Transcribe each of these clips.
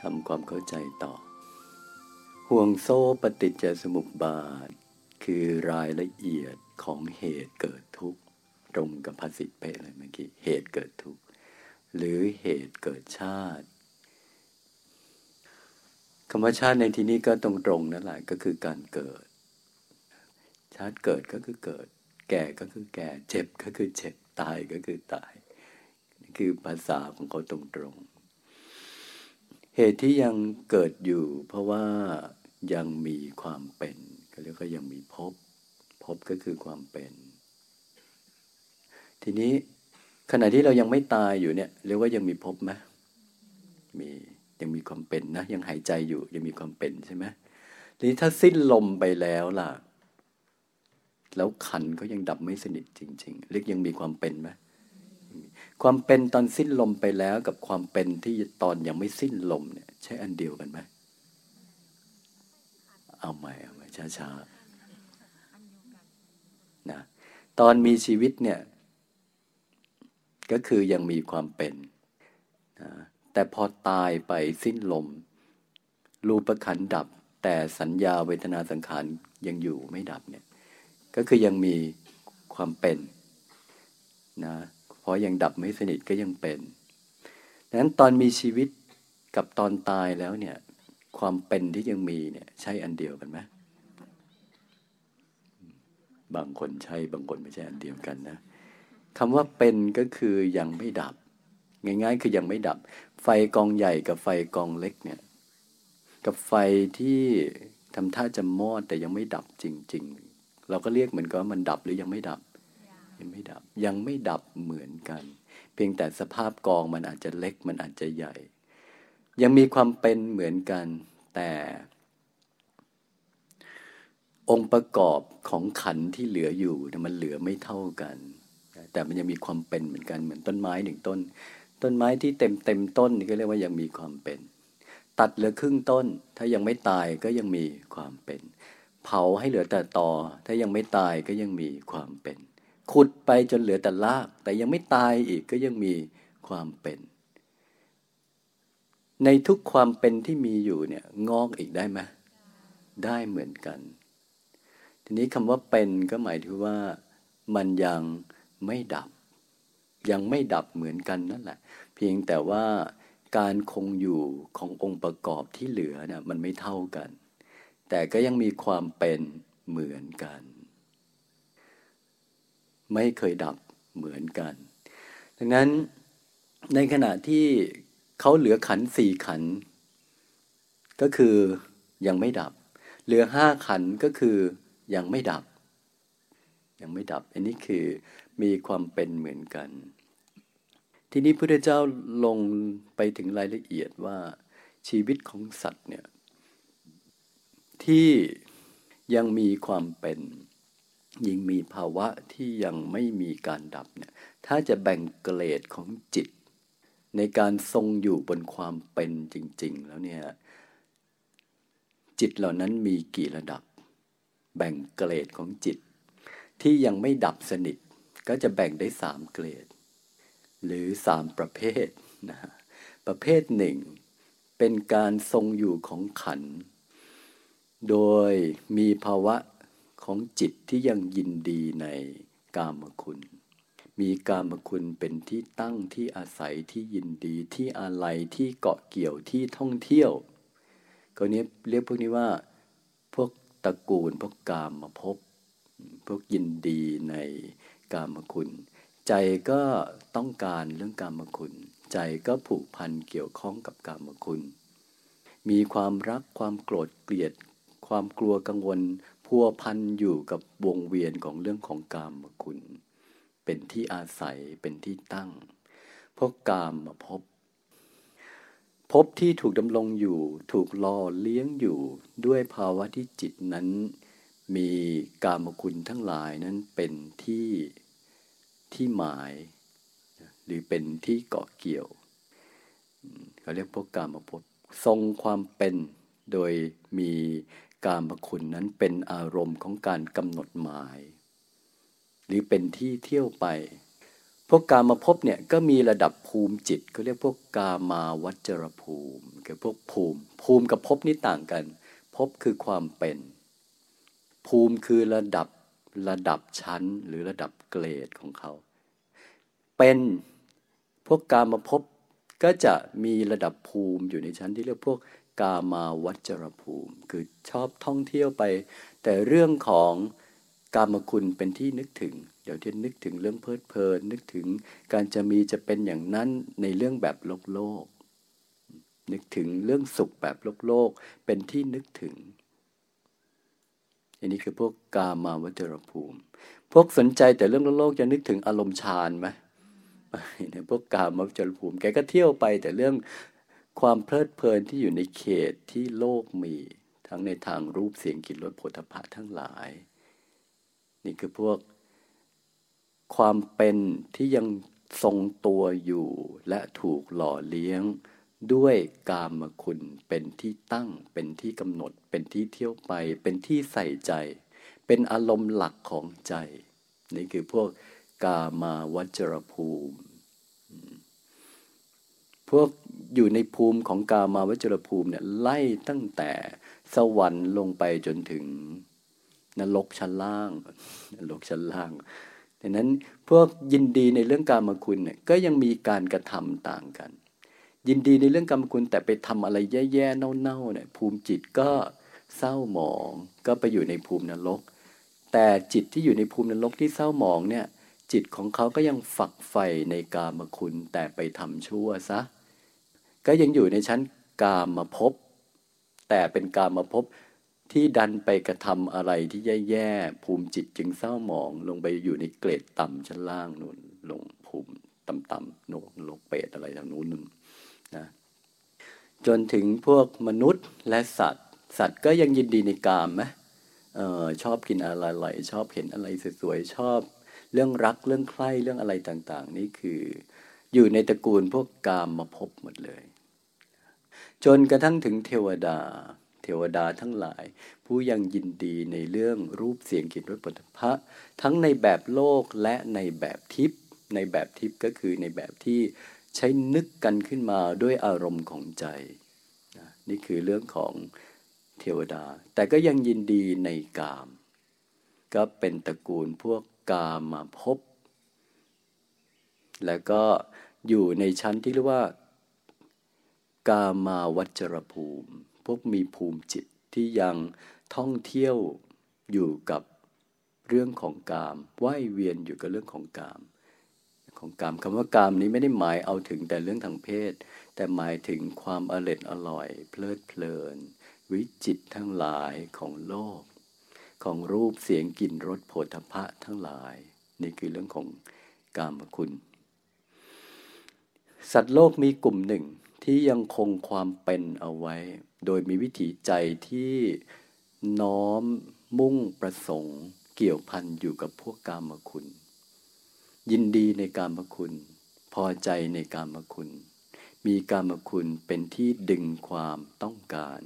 ทำความเข้าใจต่อ ห่วงโซ่ปฏิจจสมุปบาท คือรายละเอียดของเหตุเกิดทุกข์ตรงกับภาษิตเป๊ะเลยเมื่อกี้เหตุเกิดทุกข์หรือเหตุเกิดชาติคำว่าชาติในที่นี้ก็ตรงๆนั่นแหละก็คือการเกิด ชาติเกิดก็คือเกิด แก่ก็คือแก่ เจ็บก็คือเจ็บ ตายก็คือตายนี่คือภาษาของเขาตรงๆ เหตุที่ยังเกิดอยู่ เพราะว่ายังมีความเป็นเขาเรียกว่ายังมีพบ พบก็คือความเป็น ทีนี้ขณะที่เรายังไม่ตายอยู่เนี่ยเรียกว่ายังมีพบไหมมียังมีความเป็นนะ ยังหายใจอยู่ ยังมีความเป็นใช่ไหมทีนี้ถ้าสิ้นลมไปแล้วล่ะ แล้วขันก็ยังดับไม่สนิทจริง ๆ เรียกยังมีความเป็นไหม ความเป็นตอนสิ้นลมไปแล้วกับความเป็นที่ตอนยังไม่สิ้นลมเนี่ย ใช่อันเดียวกันไหมเอาใหม่เอาใหม่ช้าๆนะตอนมีชีวิตเนี่ย ก็คือยังมีความเป็นนะแต่พอตายไปสิ้นลม รูปขันดับ แต่สัญญาเวทนาสังขารยังอยู่ไม่ดับเนี่ย ก็คือยังมีความเป็นนะ ราะยังดับไม่สนิทก็ยังเป็นดังนั้นตอนมีชีวิตกับตอนตายแล้วเนี่ย ความเป็นที่ยังมีเนี่ยใช่อันเดียวกันไหมบางคนใช่บางคนไม่ใช่อันเดียวกันนะคำว่าเป็นก็คือยังไม่ดับ ง่าย ๆ คือยังไม่ดับ ไฟกองใหญ่กับไฟกองเล็กเนี่ย กับไฟที่ทำท่าจะมอดแต่ยังไม่ดับจริง ๆ เราก็เรียกเหมือนกับมันดับหรือยังไม่ดับ ยังไม่ดับยังไม่ดับเหมือนกัน เพียงแต่สภาพกองมันอาจจะเล็กมันอาจจะใหญ่ ยังมีความเป็นเหมือนกัน แต่ องค์ประกอบของขันที่เหลืออยู่มันเหลือไม่เท่ากัน แต่มันยังมีความเป็นเหมือนกันเหมือนต้นไม้หนึ่งต้น ต้นไม้ที่เต็มเต็มต้นนี่ก็เรียกว่ายังมีความเป็น ตัดเหลือครึ่งต้น ถ้ายังไม่ตายก็ยังมีความเป็น เผาให้เหลือแต่ตอ ถ้ายังไม่ตายก็ยังมีความเป็น ขุดไปจนเหลือแต่ราก แต่ยังไม่ตายอีกก็ยังมีความเป็น ในทุกความเป็นที่มีอยู่เนี่ยงอกอีกได้ไหมได้เหมือนกัน ทีนี้คำว่าเป็นก็หมายถึงว่ามันยังไม่ดับ ยังไม่ดับเหมือนกันนั่นแหละ เพียงแต่ว่าการคงอยู่ขององค์ประกอบที่เหลือเนะ่ยมันไม่เท่ากัน แต่ก็ยังมีความเป็นเหมือนกัน ไม่เคยดับเหมือนกัน ดังนั้นในขณะที่เขาเหลือขันสี่ขัน ก็คือยังไม่ดับ เหลือห้าขันก็คือยังไม่ดับ ยังไม่ดับ อันนี้คือมีความเป็นเหมือนกัน ทีนี้พระเจ้าลงไปถึงรายละเอียดว่าชีวิตของสัตว์เนี่ยที่ยังมีความเป็น ยิ่งมีภาวะที่ยังไม่มีการดับเนี่ยถ้าจะแบ่งเกรดของจิต ในการทรงอยู่บนความเป็นจริง ๆ แล้วเนี่ยจิตเหล่านั้นมีกี่ระดับ แบ่งเกรดของจิต ที่ยังไม่ดับสนิท ก็จะแบ่งได้สามเกรด หรือสามประเภทนะประเภทหนึ่งเป็นการทรงอยู่ของขัน โดยมีภาวะ ของจิตที่ยังยินดีในกามคุณ มีกามคุณเป็นที่ตั้งที่อาศัยที่ยินดีที่อะไรที่เกาะเกี่ยวที่ท่องเที่ยวก็นี้เรียกพวกนี้ว่า พวกตระกูลพวกกามมาพบ พวกยินดีในกามคุณ ใจก็ต้องการเรื่องกามคุณ ใจก็ผูกพันเกี่ยวข้องกับกามคุณ มีความรักความโกรธเกลียดความกลัวกังวล พัวพันอยู่กับวงเวียนของเรื่องของกามคุณ เป็นที่อาศัยเป็นที่ตั้ง เพวกกามมาพบ พบที่ถูกดำรงอยู่ถูกล่อเลี้ยงอยู่ด้วยภาวะที่จิตนั้น มีกามคุณทั้งหลายนั้นเป็นที่ที่หมาย หรือเป็นที่เกาะเกี่ยวเขาเรียกพวกกามภพทรงความเป็นโดยมี กามคุณนั้นเป็นอารมณ์ของการกำหนดหมาย หรือเป็นที่เที่ยวไป พวกกามาพบเนี่ยก็มีระดับภูมิจิตเขาเรียกพวกกามาวัจรภูมิคือพวกภูมิ ภูมิกับพบนี่ต่างกัน พบคือความเป็น ภูมิคือระดับระดับชั้นหรือระดับเกรดของเขา เป็นพวกกามาพบก็จะมีระดับภูมิอยู่ในชั้นที่เรียกพวก กามาวัจรภูมิ คือชอบท่องเที่ยวไป แต่เรื่องของกามคุณเป็นที่นึกถึง เดี๋ยวที่นึกถึงเรื่องเพลิดเพลินนึกถึงการจะมีจะเป็นอย่างนั้นในเรื่องแบบโลกโลก นึกถึงเรื่องสุขแบบโลกโลกเป็นที่นึกถึง อันนี้คือพวกกามาวัจรภูมิ พวกสนใจแต่เรื่องโลกโลกจะนึกถึงอารมณ์ฌานไหมเนี่ยพวกกามาวัจรภูมิ แกก็เที่ยวไปแต่เรื่อง ความเพลิดเพลินที่อยู่ในเขตที่โลกมี ทั้งในทางรูปเสียงกลิ่นรสผลิตภัณฑ์ทั้งหลาย นี่คือพวก ความเป็นที่ยังทรงตัวอยู่และถูกหล่อเลี้ยง ด้วยกามคุณเป็นที่ตั้ง เป็นที่กำหนด เป็นที่เที่ยวไป เป็นที่ใส่ใจ เป็นอารมณ์หลักของใจ นี่คือพวกกามาวัจรภูมิ พวกอยู่ในภูมิของกามาวัจรภูมิเนี่ยไล่ตั้งแต่สวรรค์ลงไปจนถึงนรกชั้นล่างนรกชั้นล่างดังนั้นพวกยินดีในเรื่องการมคุณเนี่ยก็ยังมีการกระทำต่างกัน ยินดีในเรื่องกรรมคุณแต่ไปทำอะไรแย่ๆเน่าๆเนี่ยภูมิจิตก็เศร้าหมองก็ไปอยู่ในภูมินรก แต่จิตที่อยู่ในภูมินรกที่เศร้าหมองเนี่ยจิตของเขาก็ยังฝักใฝ่ในกามคุณแต่ไปทำชั่วซะ ก็ยังอยู่ในชั้นกามมาพบ แต่เป็นกามมาพบที่ดันไปกระทำอะไรที่แย่ๆภูมิจิตจึงเศร้าหมองลงไปอยู่ในเกรดต่ำชั้นล่างนู่นลงภูมิต่ำๆโนโลกเปรตอะไรทางนู้นนึงนะจนถึงพวกมนุษย์และสัตว์ สัตว์ก็ยังยินดีในกามไหมออชอบกินอะไรๆชอบเห็นอะไรสวยๆชอบ เรื่องรักเรื่องใคร่เรื่องอะไรต่างๆ นี่คือ อยู่ในตระกูลพวกกามมาพบหมดเลย จนกระทั่งถึงเทวดา เทวดาทั้งหลาย ผู้ยังยินดีในเรื่องรูปเสียงกลิ่นรสปุถะทั้งในแบบโลกและในแบบทิพย์ในแบบทิพย์ก็คือในแบบที่ใช้นึกกันขึ้นมาด้วยอารมณ์ของใจ นี่คือเรื่องของเทวดา แต่ก็ยังยินดีในกาม ก็เป็นตระกูลพวกกามมาพบ แล้วก็อยู่ในชั้นที่เรียกว่า กามาวัจรภูมิ พวกมีภูมิจิตที่ยังท่องเที่ยวอยู่กับเรื่องของกามว่ายเวียนอยู่กับเรื่องของกาม ของกามคำว่ากามนี้ไม่ได้หมายเอาถึงแต่เรื่องทางเพศ แต่หมายถึงความอร็ดอร่อย เพลิดเพลิน วิจิตทั้งหลายของโลก ของรูปเสียงกลิ่นรสโผฏฐะทั้งหลาย นี่คือเรื่องของกามคุณ สัตว์โลกมีกลุ่มหนึ่ง ที่ยังคงความเป็นเอาไว้ โดยมีวิถีใจที่น้อมมุ่งประสงค์เกี่ยวพันอยู่กับพวกกามคุณ ยินดีในกามคุณ พอใจในกามคุณ มีกามคุณเป็นที่ดึงความต้องการ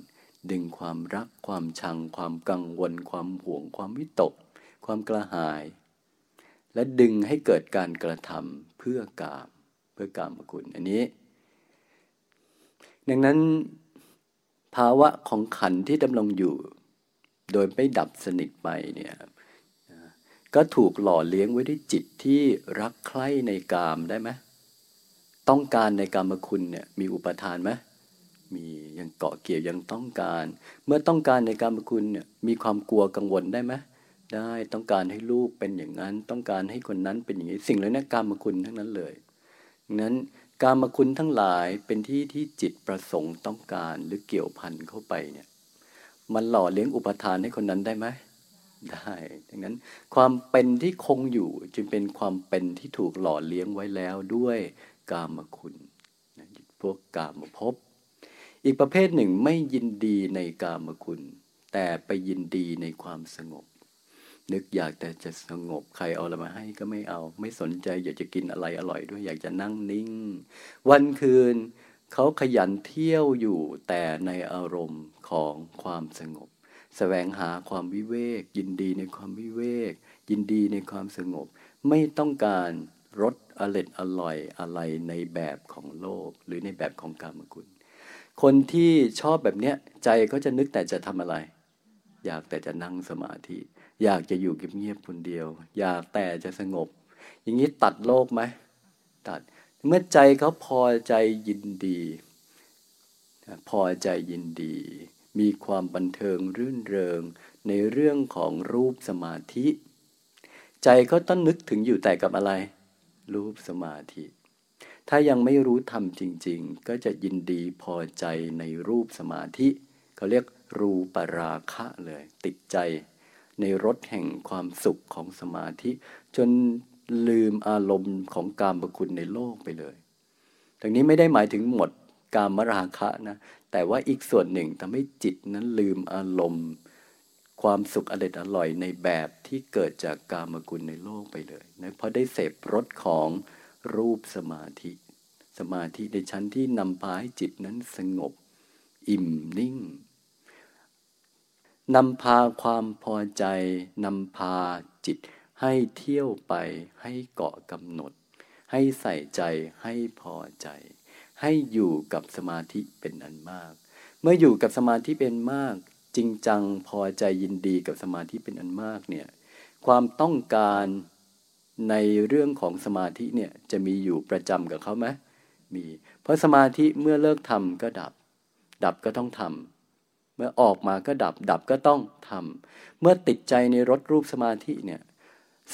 ดึงความรักความชัง ความกังวล ความห่วง ความวิตก ความกระหาย และดึงให้เกิดการกระทำเพื่อกาม เพื่อกามคุณ อันนี้ ดังนั้น ภาวะของขันที่ดำรงอยู่ โดยไม่ดับสนิทไปเนี่ยก็ถูกหล่อเลี้ยงไว้ด้วยจิตที่รักใคร่ในกามได้ไหมต้องการในกามคุณเนี่ยมีอุปทานไหมมียังเกาะเกี่ยวยังต้องการ เมื่อต้องการในกามคุณเนี่ยมีความกลัวกังวลได้ไหมได้ต้องการให้ลูกเป็นอย่างนั้น ต้องการให้คนนั้นเป็นอย่างนี้ สิ่งเหล่านี้กามคุณทั้งนั้นเลยนั้น การมคุณทั้งหลายเป็นที่ที่จิตประสงค์ต้องการหรือเกี่ยวพันเข้าไปเนี่ย มันหล่อเลี้ยงอุปทานให้คนนั้นได้ไหมได้ดังนั้นความเป็นที่คงอยู่จึงเป็นความเป็นที่ถูกหล่อเลี้ยงไว้แล้วด้วยกามคุณพวกกามภพอีกประเภทหนึ่งไม่ยินดีในกามคุณ แต่ไปยินดีในความสงบ นึกอยากแต่จะสงบใครเอาอะไรมาให้ก็ไม่เอา ไม่สนใจอยากจะกินอะไรอร่อยด้วยอยากจะนั่งนิ่ง วันคืนเขาขยันเที่ยวอยู่แต่ในอารมณ์ของความสงบสแสวงหาความวิเวก ยินดีในความวิเวก ยินดีในความสงบ ไม่ต้องการรสอร่อยอร่อยอะไรในแบบของโลกหรือในแบบของกรรมคุณ คนที่ชอบแบบเนี้ยใจก็จะนึกแต่จะทำอะไร อยากแต่จะนั่งสมาธิ อยากจะอยู่เงียบๆคนเดียว อยากแต่จะสงบ อย่างนี้ตัดโลกไหมตัดเมื่อใจเขาพอใจยินดี พอใจยินดี มีความบันเทิงรื่นเริงในเรื่องของรูปสมาธิ ใจเขาต้องนึกถึงอยู่แต่กับอะไร รูปสมาธิ ถ้ายังไม่รู้ธรรมจริง ๆ ก็จะยินดีพอใจในรูปสมาธิเขาเรียกรูปราคะเลย ติดใจ ในรสแห่งความสุขของสมาธิ จนลืมอารมณ์ของกามคุณในโลกไปเลยตรงนี้ไม่ได้หมายถึงหมดกามราคะนะ แต่ว่าอีกส่วนหนึ่งทำให้จิตนั้นลืมอารมณ์ ความสุขอร่อยอร่อยในแบบที่เกิดจากกามกุลในโลกไปเลยนะเพราะได้เสพรสของรูปสมาธิ สมาธิในชั้นที่นำพาให้จิตนั้นสงบ อิ่มนิ่ง นำพาความพอใจ นำพาจิตให้เที่ยวไปให้เกาะกำหนด ให้ใส่ใจให้พอใจ ให้อยู่กับสมาธิเป็นอันมาก เมื่ออยู่กับสมาธิเป็นมาก จริงจังพอใจยินดีกับสมาธิเป็นอันมากเนี่ยความต้องการในเรื่องของสมาธิเนี่ยจะมีอยู่ประจำกับเขาไหมมี เพราะสมาธิเมื่อเลิกทำก็ดับ ดับก็ต้องทำ เมื่อออกมาก็ดับ ดับก็ต้องทำเมื่อติดใจในรถรูปสมาธิเนี่ย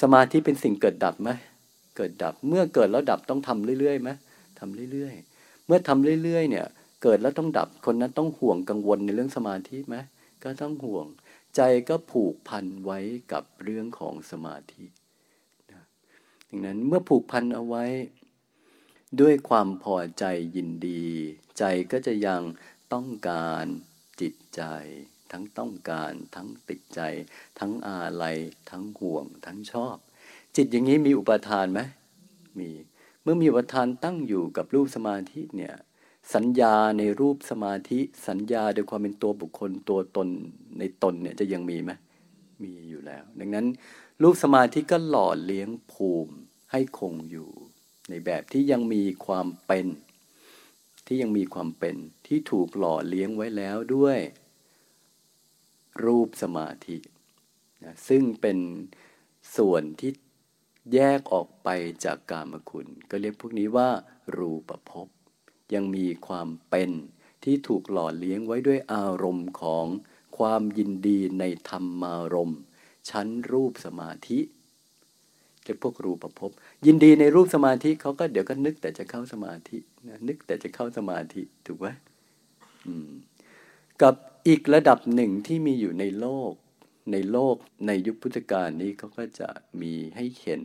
สมาธิเป็นสิ่งเกิดดับไหมเกิดดับ เมื่อเกิดแล้วดับต้องทำเรื่อยๆไหมทำเรื่อยๆ เมื่อทำเรื่อยๆเนี่ย เกิดแล้วต้องดับ คนนั้นต้องห่วงกังวลในเรื่องสมาธิไหมก็ต้องห่วง ใจก็ผูกพันไว้กับเรื่องของสมาธิดังนั้นเมื่อผูกพันเอาไว้ ด้วยความพอใจยินดี ใจก็จะยังต้องการ จิตใจ ทั้งต้องการ ทั้งติดใจ ทั้งอาลัยทั้งห่วง ทั้งชอบ จิตอย่างนี้มีอุปทานไหมมี เมื่อมีอุปทานตั้งอยู่กับรูปสมาธิเนี่ยสัญญาในรูปสมาธิสัญญาโดยความเป็นตัวบุคคลตัวตนในตนเนี่ยจะยังมีไหมมีอยู่แล้ว ดังนั้น รูปสมาธิก็หล่อเลี้ยงภูมิให้คงอยู่ ในแบบที่ยังมีความเป็น ที่ยังมีความเป็นที่ถูกหล่อเลี้ยงไว้แล้วด้วย รูปสมาธินะซึ่งเป็นส่วนที่แยกออกไปจากกามคุณ ก็เรียกพวกนี้ว่า รูปภพยังมีความเป็นที่ถูกหล่อเลี้ยงไว้ด้วยอารมณ์ของความยินดีในธรรมารมณ์ ชั้นรูปสมาธิจะพวกรูปภพ ยินดีในรูปสมาธิเขาก็เดี๋ยวก็นึกแต่จะเข้าสมาธินะนึกแต่จะเข้าสมาธิถูกไหมกับอีกระดับหนึ่งที่มีอยู่ในโลก ในโลกในยุคพุทธกาลนี้เขาก็จะมีให้เห็น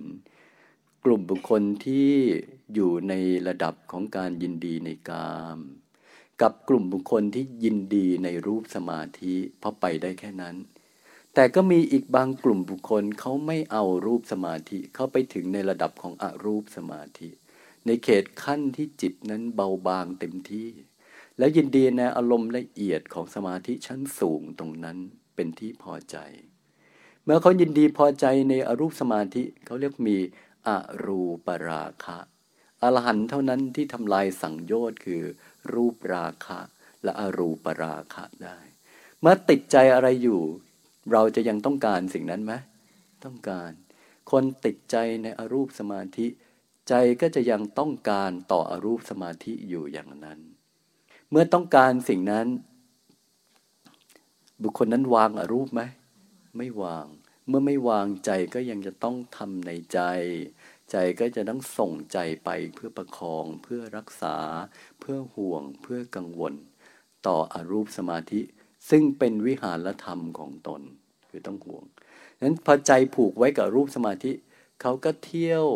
กลุ่มบุคคลที่อยู่ในระดับของการยินดีในกาม กับกลุ่มบุคคลที่ยินดีในรูปสมาธิเพราะไปได้แค่นั้น แต่ก็มีอีกบางกลุ่มบุคคลเขาไม่เอารูปสมาธิเข้าไปถึงในระดับของอรูปสมาธิ ในเขตขั้นที่จิตนั้นเบาบางเต็มที่ แล้วยินดีในอารมณ์ละเอียดของสมาธิชั้นสูงตรงนั้นเป็นที่พอใจ เมื่อเขายินดีพอใจในอรูปสมาธิเขาเรียกมีอรูปราคะอรหันต์เท่านั้นที่ทำลายสังโยชน์คือ รูปราคะ และอรูปราคะได้ เมื่อติดใจอะไรอยู่ เราจะยังต้องการสิ่งนั้นไหมต้องการ คนติดใจในอรูปสมาธิ ใจก็จะยังต้องการต่ออรูปสมาธิอยู่อย่างนั้น เมื่อต้องการสิ่งนั้น บุคคลนั้นวางอรูปไหมไม่วาง เมื่อไม่วางใจก็ยังจะต้องทำในใจ ใจก็จะต้องส่งใจไปเพื่อประคองเพื่อรักษา เพื่อห่วง เพื่อกังวล ต่ออรูปสมาธิ ซึ่งเป็นวิหารธรรมของตน คือต้องห่วงนั้นพอใจผูกไว้กับรูปสมาธิเขาก็เที่ยว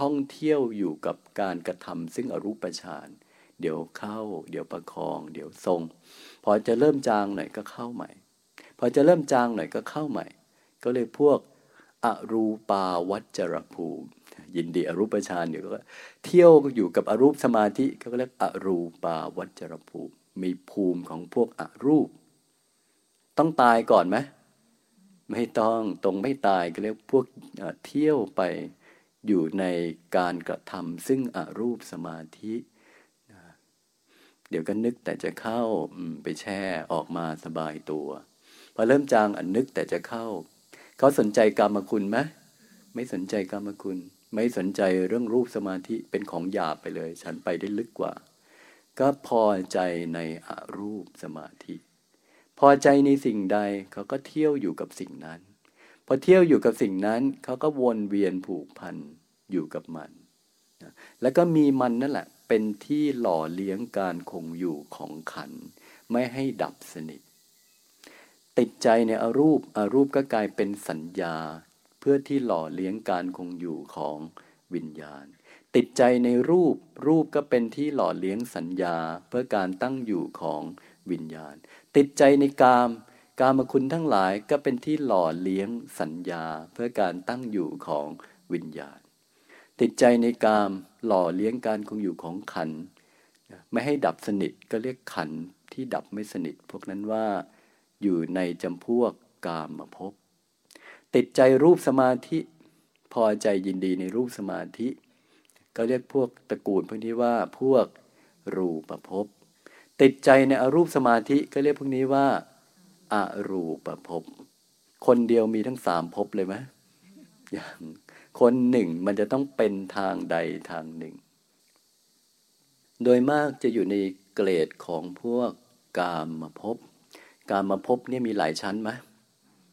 ท่องเที่ยวอยู่กับการกระทำซึ่งอรูปฌานเดี๋ยวเข้า เดี๋ยวประคอง เดี๋ยวทรง พอจะเริ่มจางหน่อยก็เข้าใหม่ พอจะเริ่มจางหน่อยก็เข้าใหม่ ก็เลยพวกอรูปาวัจรภูมิ ยินดีอรูปฌานเดี๋ยวก็เที่ยวอยู่กับอรูปสมาธิเขาเรียกอรูปาวัจรภูมิ มีภูมิของพวกอรูป ต้องตายก่อนไหมไม่ต้องตรงไม่ตายก็เรียกพวกเที่ยวไปอยู่ในการกระทำซึ่งอรูปสมาธิเดี๋ยวก็นึกแต่จะเข้าไปแช่ออกมาสบายตัว พอเริ่มจางอันนึกแต่จะเข้า เขาสนใจกรรมคุณไหมไม่สนใจกรรมคุณ ไม่สนใจเรื่องรูปสมาธิเป็นของหยาบไปเลย ฉันไปได้ลึกกว่า ก็พอใจในอรูปสมาธิ พอใจในสิ่งใดเขาก็เที่ยวอยู่กับสิ่งนั้น พอเที่ยวอยู่กับสิ่งนั้น เขาก็วนเวียนผูกพันอยู่กับมันนะแล้วก็มีมันนั่นแหละ เป็นที่หล่อเลี้ยงการคงอยู่ของขัน ไม่ให้ดับสนิท ติดใจในอรูปอรูปก็กลายเป็นสัญญา เพื่อที่หล่อเลี้ยงการคงอยู่ของวิญญาณ ติดใจในรูปรูปก็เป็นที่หล่อเลี้ยงสัญญา เพื่อการตั้งอยู่ของวิ วิญญาณ ติดใจในกาม กามคุณทั้งหลายก็เป็นที่หล่อเลี้ยงสัญญาเพื่อการตั้งอยู่ของวิญญาณ ติดใจในกามหล่อเลี้ยงการคงอยู่ของขัน ไม่ให้ดับสนิทก็เรียกขันที่ดับไม่สนิท พวกนั้นว่าอยู่ในจำพวกกามมาพบ ติดใจรูปสมาธิพอใจยินดีในรูปสมาธิ ก็เรียกพวกตระกูลพวกนี้ว่าพวกรูปภพ ติดใจในอรูปสมาธิก็เรียกพวกนี้ว่าอรูปภพคนเดียวมีทั้งสามภพเลยไหมอย่างคนหนึ่งมันจะต้องเป็นทางใดทางหนึ่ง โดยมากจะอยู่ในเกรดของพวกกามมาภพกามมาภพเนี่ยมีหลายชั้นไหม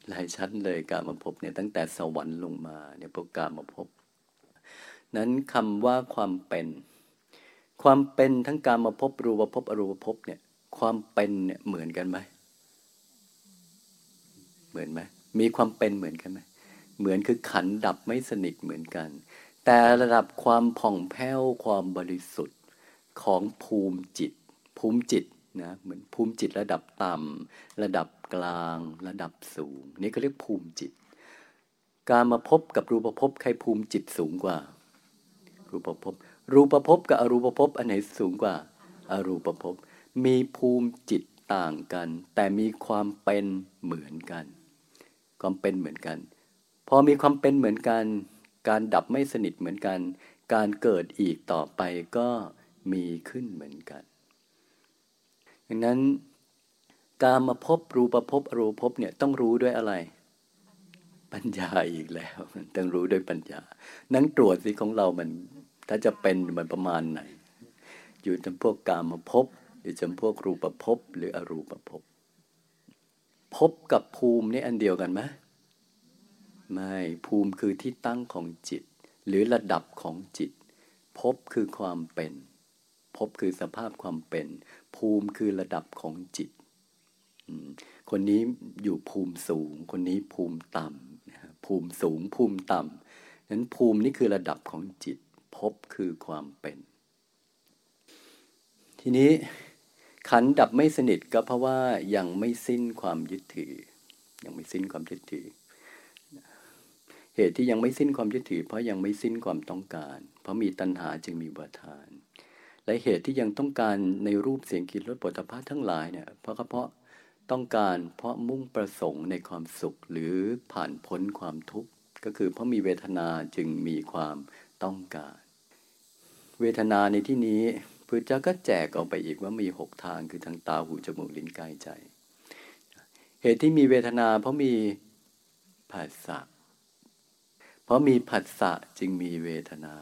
หลายชั้นเลยกามมาภพเนี่ยตั้งแต่สวรรค์ลงมาเนี่ยพวกกามมาภพนั้นคำว่าความเป็น ความเป็นทั้งกามมาภพรูปภพอรูปภพเนี่ย ความเป็นเนี่ยเหมือนกันไหมเหมือนไหมมีความเป็นเหมือนกันไหมเหมือนคือขันดับไม่สนิทเหมือนกัน แต่ระดับความผ่องแผ้วความบริสุทธิ์ของภูมิจิต ภูมิจิตนะเหมือนภูมิจิตระดับต่ำระดับกลาง ระดับสูง นี่ก็เรียกภูมิจิต การมาพบกับรูปภพใครภูมิจิตสูงกว่า รูปภพ รูปภพกับอรูปภพอันไหนสูงกว่า อรูปภพมีภูมิจิตต่างกัน แต่มีความเป็นเหมือนกัน ความเป็นเหมือนกัน พอมีความเป็นเหมือนกัน การดับไม่สนิทเหมือนกัน การเกิดอีกต่อไปก็มีขึ้นเหมือนกันดังนั้นการมาพบรูปภพอรูปภพเนี่ยต้องรู้ด้วยอะไร ปัญญาอีกแล้ว ต้องรู้ด้วยปัญญา นั่งตรวจสิของเรามัน ถ้าจะเป็นมันประมาณไหน อยู่จำพวกกามาพบหรือจำพวกรูปภพหรืออรูปภพภพกับภูมินี่อันเดียวกันไหมไม่ภูมิคือที่ตั้งของจิต หรือระดับของจิตภพคือความเป็นภพคือสภาพความเป็น ภูมิคือระดับของจิต คนนี้อยู่ภูมิสูง คนนี้ภูมิต่ำภูมิสูงภูมิต่ำนั้นภูมินี่คือระดับของจิต ภพคือความเป็น ทีนี้ขันดับไม่สนิทก็เพราะว่ายังไม่สิ้นความยึดถือ ยังไม่สิ้นความยึดถือ เหตุที่ยังไม่สิ้นความยึดถือ เพราะยังไม่สิ้นความต้องการ เพราะมีตัณหาจึงมีบาทาน และเหตุที่ยังต้องการในรูปเสียงกลิ่นรสปุถะพัทั้งหลายเนี่ยเพราะเพราะต้องการเพราะมุ่งประสงค์ในความสุขหรือผ่านพ้นความทุกข์ก็คือเพราะมีเวทนาจึงมีความต้องการ เวทนาในที่นี้พระเจ้าก็แจกออกไปอีกว่ามีหกทางคือทางตาหูจมูกลิ้นกายใจ เหตุที่มีเวทนาเพราะมีผัสสะเพราะมีผัสสะจึงมีเวทนา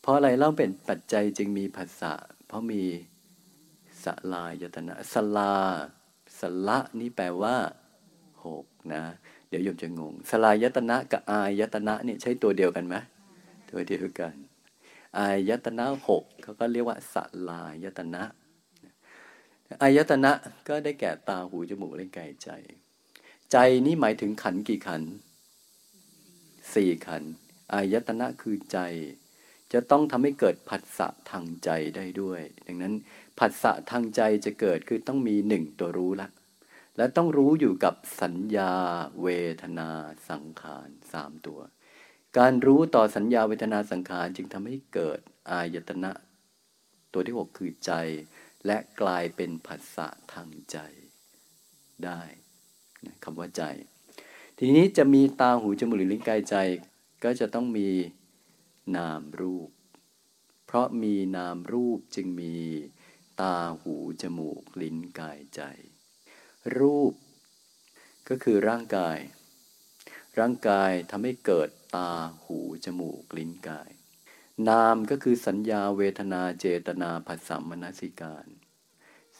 เพราะอะไรเล่าเป็นปัจจัยจึงมีผัสสะเพราะมีสลายตนะสลาสละนี่แปลว่าหกนะ เดี๋ยวโยมจะงง สลายตนะกับอายตนะนี่ใช้ตัวเดียวกันไหมตัวเดียวกัน อายตนะหกเขาก็เรียกว่าสลายตนะอายตนะก็ได้แก่ตาหูจมูกเล่นกายใจ ใจนี้หมายถึงขันกี่ขันสี่ขันอายตนะคือใจ จะต้องทำให้เกิดผัสสะทางใจได้ด้วย ดังนั้นผัสสะทางใจจะเกิดคือต้องมีหนึ่งตัวรู้ละ และต้องรู้อยู่กับสัญญา เวทนา สังขารสามตัว การรู้ต่อสัญญาเวทนาสังขารจึงทำให้เกิดอายตนะ ตัวที่หกคือใจ และกลายเป็นภาษาทางใจ ได้คำว่าใจ ทีนี้จะมีตาหูจมูกลิ้นกายใจ ก็จะต้องมีนามรูป เพราะมีนามรูปจึงมีตาหูจมูกลิ้นกายใจ รูป ก็คือร่างกาย ร่างกายทำให้เกิด ตาหู จมูก ลิ้นกาย นามก็คือสัญญาเวทนาเจตนาผัสสะมนสิการ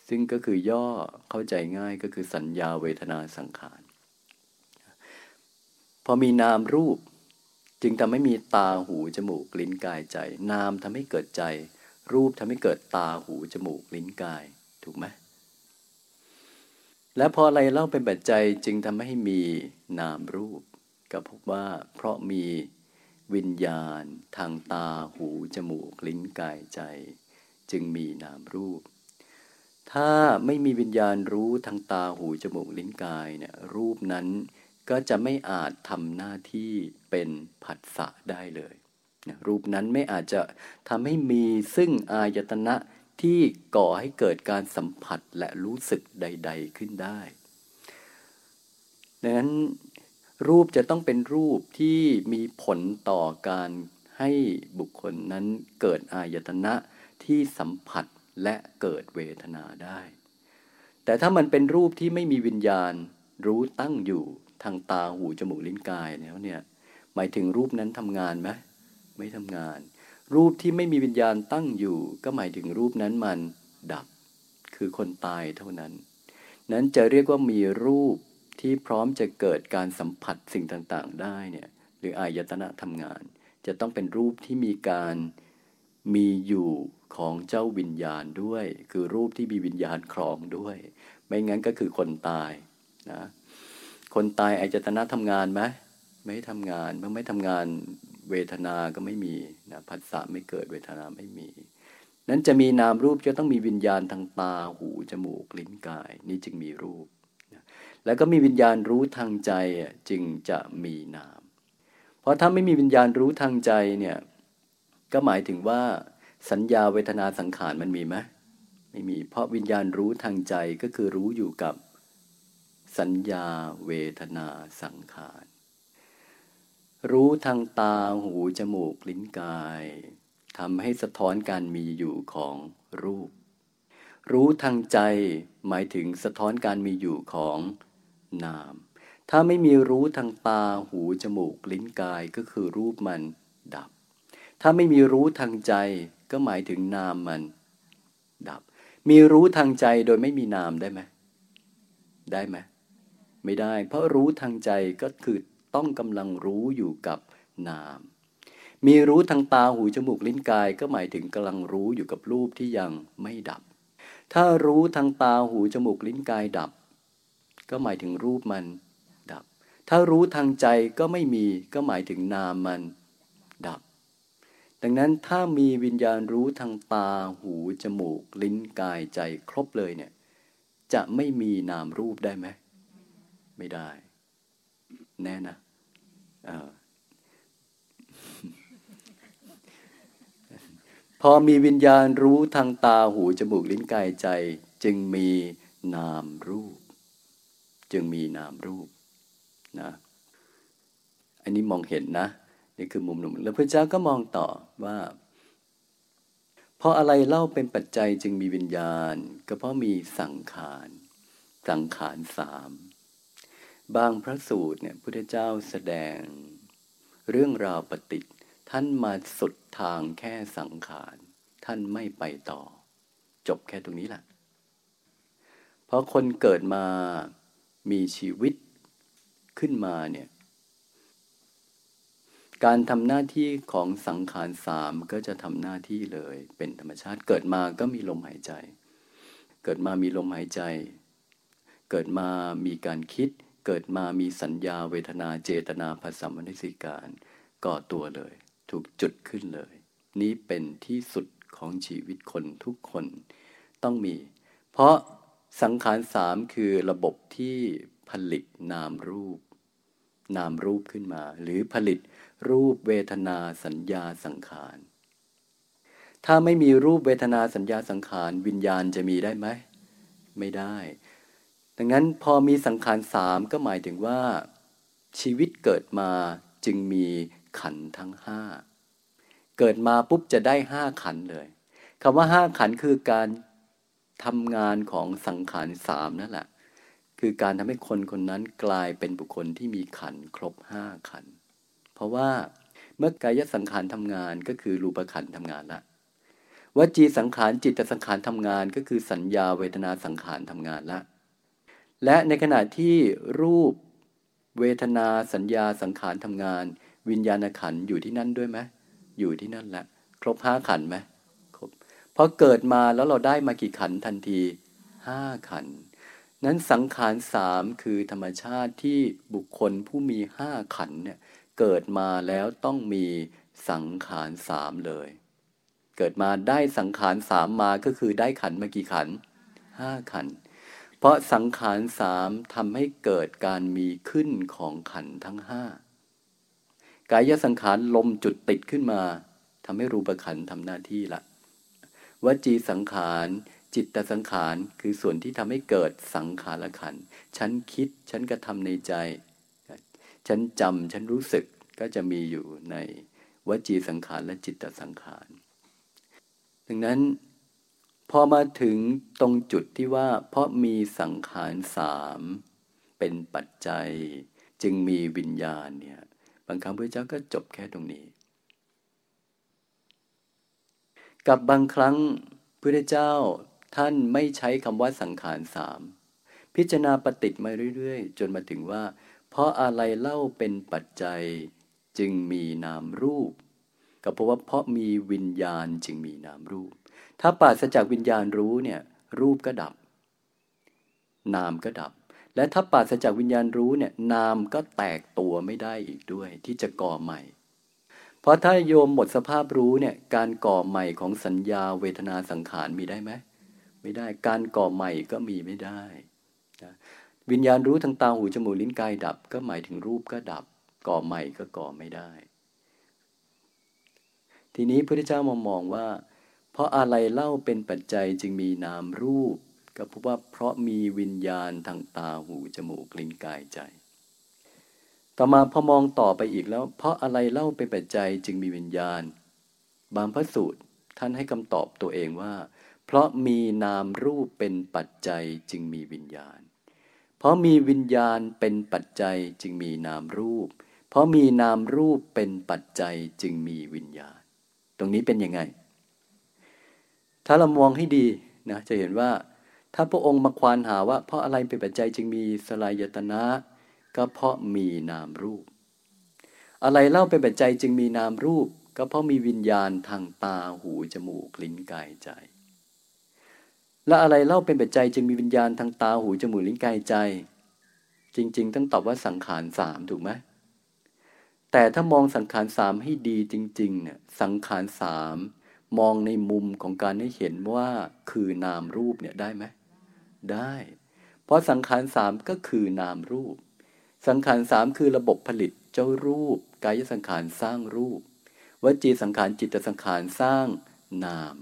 ซึ่งก็คือย่อเข้าใจง่ายก็คือสัญญาเวทนาสังขาร พอมีนามรูป จึงทำให้มีตาหู จมูก ลิ้นกายใจ นามทำให้เกิดใจ รูปทำให้เกิดตาหู จมูก ลิ้นกาย ถูกไหมและพออะไรเล่าเป็นปัจจัยจึงทำให้มีนามรูป ก็พบว่าเพราะมีวิญญาณทางตาหูจมูกลิ้นกายใจ จึงมีนามรูป ถ้าไม่มีวิญญาณรู้ทางตาหูจมูกลิ้นกายเนี่ยรูปนั้นก็จะไม่อาจทำหน้าที่เป็นผัสสะได้เลยรูปนั้นไม่อาจจะทำให้มีซึ่งอายตนะที่ก่อให้เกิดการสัมผัสและรู้สึกใด ๆขึ้นได้ ดังนั้น รูปจะต้องเป็นรูปที่มีผลต่อการให้บุคคลนั้นเกิดอายตนะที่สัมผัสและเกิดเวทนาได้ แต่ถ้ามันเป็นรูปที่ไม่มีวิญญาณรู้ตั้งอยู่ทางตาหูจมูกลิ้นกายแล้วเนี่ยหมายถึงรูปนั้นทำงานไหมไม่ทำงาน รูปที่ไม่มีวิญญาณตั้งอยู่ ก็หมายถึงรูปนั้นมันดับ คือคนตายเท่านั้น นั้นจะเรียกว่ามีรูป ที่พร้อมจะเกิดการสัมผัสสิ่งต่างๆ ได้เนี่ยหรืออายตนะทำงาน จะต้องเป็นรูปที่มีการมีอยู่ของเจ้าวิญญาณด้วย คือรูปที่มีวิญญาณครองด้วย ไม่งั้นก็คือคนตายนะคนตายอายตนะทำงานไหมไม่ทำงานเมื่อไม่ทำงานเวทนาก็ไม่มีนะผัสสะไม่เกิดเวทนาไม่มี นั้นจะมีนามรูปจะต้องมีวิญญาณทางตาหูจมูกลิ้นกาย นี่จึงมีรูป แล้วก็มีวิญญาณรู้ทางใจจึงจะมีนาม เพราะถ้าไม่มีวิญญาณรู้ทางใจเนี่ย ก็หมายถึงว่าสัญญาเวทนาสังขารมันมีไหมไม่มี เพราะวิญญาณรู้ทางใจก็คือรู้อยู่กับสัญญาเวทนาสังขาร รู้ทางตาหูจมูกลิ้นกายทำให้สะท้อนการมีอยู่ของรูป รู้ทางใจหมายถึงสะท้อนการมีอยู่ของ นาม ถ้าไม่มีรู้ทางตาหูจมูกลิ้นกายก็คือรูปมันดับ ถ้าไม่มีรู้ทางใจก็หมายถึงนามมัน ดับ มีรู้ทางใจโดยไม่มีนามได้ไหมได้ไหมไม่ได้ เพราะรู้ทางใจก็คือต้องกำลังรู้อยู่กับนาม มีรู้ทางตาหูจมูกลิ้นกายก็หมายถึงกำลังรู้อยู่กับรูปที่ยังไม่ดับ ถ้ารู้ทางตาหูจมูกลิ้นกายดับ ก็หมายถึงรูปมันดับ ถ้ารู้ทางใจก็ไม่มีก็หมายถึงนามมันดับ ดังนั้นถ้ามีวิญญาณรู้ทางตาหูจมูก ลิ้นกายใจครบเลยเนี่ย จะไม่มีนามรูปได้ไหมไม่ได้ แน่นะอพอมีวิญญาณรู้ทางตาหูจมูกลิ้นกายใจ จึงมีนามรูป จึงมีนามรูปนะอันนี้มองเห็นนะนี่คือมุมหนุ่มแล้วพระเจ้าก็มองต่อว่า เพราะอะไรเล่าเป็นปัจจัยจึงมีวิญญาณ ก็เพราะมีสังขารสังขารสามบางพระสูตรเนี่ยพุทธเจ้าแสดง เรื่องราวปฏิท่านมาสุดทางแค่สังขาร ท่านไม่ไปต่อ จบแค่ตรงนี้แหละเพราะคนเกิดมา มีชีวิตขึ้นมาเนี่ยการทำหน้าที่ของสังขารสามก็จะทำหน้าที่เลย เป็นธรรมชาติเกิดมาก็มีลมหายใจ เกิดมามีลมหายใจ เกิดมามีการคิด เกิดมามีสัญญาเวทนาเจตนาภาษามนิสิการก่อตัวเลย ถูกจุดขึ้นเลย นี้เป็นที่สุดของชีวิตคนทุกคนต้องมี เพราะ สังขารสามคือระบบที่ผลิตนามรูป นามรูปขึ้นมา หรือผลิตรูปเวทนาสัญญาสังขาร ถ้าไม่มีรูปเวทนาสัญญาสังขาร วิญญาณจะมีได้ไหม ไม่ได้ ดังนั้นพอมีสังขารสามก็หมายถึงว่า ชีวิตเกิดมาจึงมีขันทั้งห้าเกิดมาปุ๊บจะได้ห้าขันเลยคำว่าห้าขันคือการ ทำงานของสังขารสามนั่นแหละ คือการทำให้คนคนนั้นกลายเป็นบุคคลที่มีขันครบห้าขัน เพราะว่าเมื่อกายสังขารทำงานก็คือรูปขันทำงานละวจีสังขารจิตสังขารทำงานก็คือสัญญาเวทนาสังขารทำงานละ และในขณะที่รูปเวทนาสัญญาสังขารทำงาน วิญญาณขันอยู่ที่นั่นด้วยไหมอยู่ที่นั่นแหละ ครบห้าขันไหม พอเกิดมาแล้วเราได้มากี่ขันทันทีห้าขัน นั้นสังขารสามคือธรรมชาติที่บุคคลผู้มีห้าขันเนี่ยเกิดมาแล้วต้องมีสังขารสามเลย เกิดมาได้สังขารสามมาก็คือได้ขันมากี่ขันห้าขัน เพราะสังขารสามทำให้เกิดการมีขึ้นของขันทั้งห้ากายสังขารลมจุดติดขึ้นมาทำให้รูปขันทำหน้าที่ละ วจีสังขาร จิตตสังขารคือส่วนที่ทำให้เกิดสังขารขันฉันคิด ฉันกระทำในใจ ฉันจำฉันรู้สึกก็จะมีอยู่ในวจีสังขารและจิตตสังขาร ดังนั้นพอมาถึงตรงจุดที่ว่า เพราะมีสังขารสามเป็นปัจจัย จึงมีวิญญาณเนี่ยบางครั้งพระเจ้าก็จบแค่ตรงนี้ กับบางครั้งพระเจ้าท่านไม่ใช้คำว่าสังขารสามพิจารณาปฏิติมาเรื่อยๆ จนมาถึงว่า เพราะอะไรเล่าเป็นปัจจัยจึงมีนามรูป ก็เพราะว่าเพราะมีวิญญาณจึงมีนามรูป ถ้าปราศจากวิญญาณรู้เนี่ยรูปก็ดับ นามก็ดับ และถ้าปราศจากวิญญาณรู้เนี่ยนามก็แตกตัวไม่ได้อีกด้วย ที่จะก่อใหม่ เพราะถ้าโยมหมดสภาพรู้เนี่ย การก่อใหม่ของสัญญาเวทนาสังขารมีได้ไหมไม่ได้การก่อใหม่ก็มีไม่ได้นะวิญญาณรู้ทางตาหูจมูกลิ้นกายดับ ก็หมายถึงรูปก็ดับ ก่อใหม่ก็ก่อไม่ได้ ทีนี้พระเจ้ามามองว่า เพราะอะไรเล่าเป็นปัจจัยจึงมีนามรูป ก็พบว่าเพราะมีวิญญาณทางตาหูจมูกลิ้นกายใจ ต่อมาพอมองต่อไปอีกแล้ว เพราะอะไรเล่าเป็นปัจจัยจึงมีวิญญาณ บางพระสูตรท่านให้คำตอบตัวเองว่า เพราะมีนามรูปเป็นปัจจัยจึงมีวิญญาณ เพราะมีวิญญาณเป็นปัจจัยจึงมีนามรูป เพราะมีนามรูปเป็นปัจจัยจึงมีวิญญาณ ตรงนี้เป็นยังไง ถ้าเรามองให้ดีนะจะเห็นว่า ถ้าพระองค์มาควานหาว่า เพราะอะไรเป็นปัจจัยจึงมีสลายตนะ ก็เพราะมีนามรูป อะไรเล่าเป็นปัจจัยจึงมีนามรูป ก็เพราะมีวิญญาณทางตาหูจมูกลิ้นกายใจ และอะไรเล่าเป็นปัจจัยจึงมีวิญญาณทางตาหูจมูกลิ้นกายใจ จริง ๆ ต้องตอบว่าสังขารสามถูกไหมแต่ถ้ามองสังขารสามให้ดีจริงๆเนี่ยสังขารสามมองในมุมของการให้เห็นว่าคือนามรูปเนี่ยได้ไหมได้ เพราะสังขารสามก็คือนามรูป สังขารสามคือระบบผลิตเจ้ารูป กายสังขารสร้างรูป วจีสังขารจิตสังขารสร้างนาม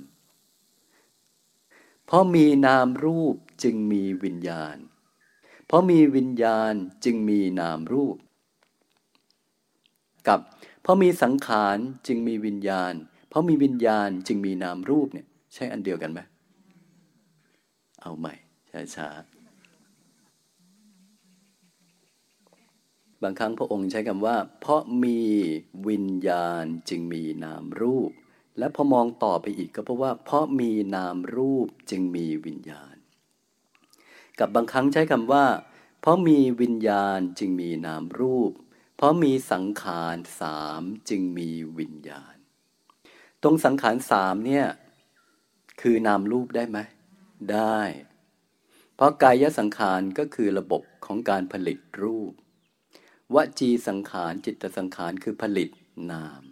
เพราะมีนามรูปจึงมีวิญญาณ เพราะมีวิญญาณจึงมีนามรูป กับ เพราะมีสังขารจึงมีวิญญาณ เพราะมีวิญญาณจึงมีนามรูปเนี่ยใช่อันเดียวกันไหมเอาใหม่ช้าๆางครั้งพระองค์ใช้คำว่า เพราะมีวิญญาณจึงมีนามรูป และพอมองต่อไปอีกก็เพราะว่า เพราะมีนามรูปจึงมีวิญญาณ กับบางครั้งใช้คำว่า เพราะมีวิญญาณจึงมีนามรูป เพราะมีสังขารสามจึงมีวิญญาณ ตรงสังขารสามเนี่ยคือนามรูปได้ไหมได้ เพราะกายสังขารก็คือระบบของการผลิตรูป วจีสังขารจิตสังขารคือผลิตนาม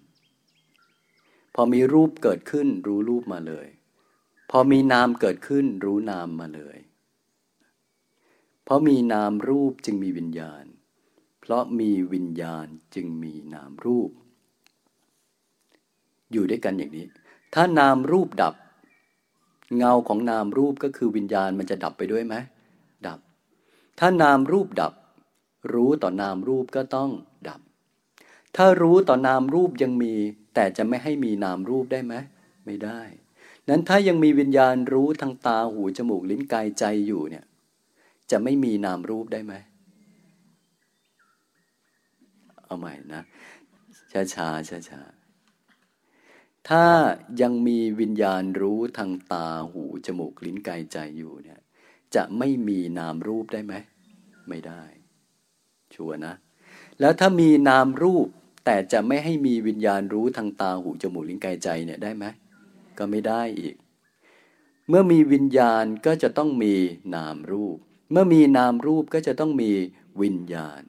พอมีรูปเกิดขึ้นรู้รูปมาเลย พอมีนามเกิดขึ้นรู้นามมาเลยเพราะมีนามรูปจึงมีวิญญาณ เพราะมีวิญญาณจึงมีนามรูป อยู่ด้วยกันอย่างนี้ ถ้านามรูปดับ เงาของนามรูปก็คือวิญญาณมันจะดับไปด้วยไหมดับ ถ้านามรูปดับ รู้ต่อนามรูปก็ต้องดับ ถ้ารู้ต่อนามรูปยังมี แต่จะไม่ให้มีนามรูปได้ไหมไม่ได้ นั้นถ้ายังมีวิญญาณรู้ทางตาหูจมูกลิ้นกายใจอยู่เนี่ย จะไม่มีนามรูปได้ไหมเอาใหม่นะช้าช้าช้าช้าถ้ายังมีวิญญาณรู้ทางตาหูจมูกลิ้นกายใจอยู่เนี่ย จะไม่มีนามรูปได้ไหม ไม่ได้ ชัวนะ แล้วถ้ามีนามรูป แต่จะไม่ให้มีวิญญาณรู้ทางตาหูจมูกลิ้นกายใจเนี่ยได้ไหมก็ไม่ได้อีก เมื่อมีวิญญาณก็จะต้องมีนามรูป เมื่อมีนามรูปก็จะต้องมีวิญญาณ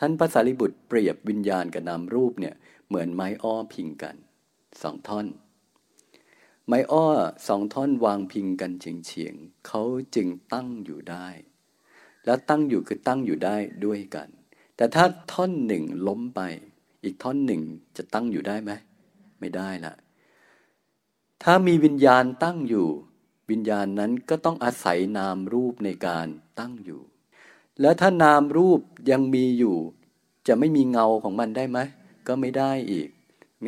ท่านพระสารีบุตรเปรียบวิญญาณกับนามรูปเนี่ยเหมือนไม้อ้อพิงกันสองท่อน ไม้อ้อสองท่อนวางพิงกันเฉียงเฉียงเขาจึงตั้งอยู่ได้ แล้วตั้งอยู่คือตั้งอยู่ได้ด้วยกัน แต่ถ้าท่อนหนึ่งล้มไป อีกท่อนหนึ่งจะตั้งอยู่ได้ไหมไม่ได้ละถ้ามีวิญญาณตั้งอยู่ วิญญาณนั้นก็ต้องอาศัยนามรูปในการตั้งอยู่ แล้วถ้านามรูปยังมีอยู่ จะไม่มีเงาของมันได้ไหมก็ไม่ได้อีก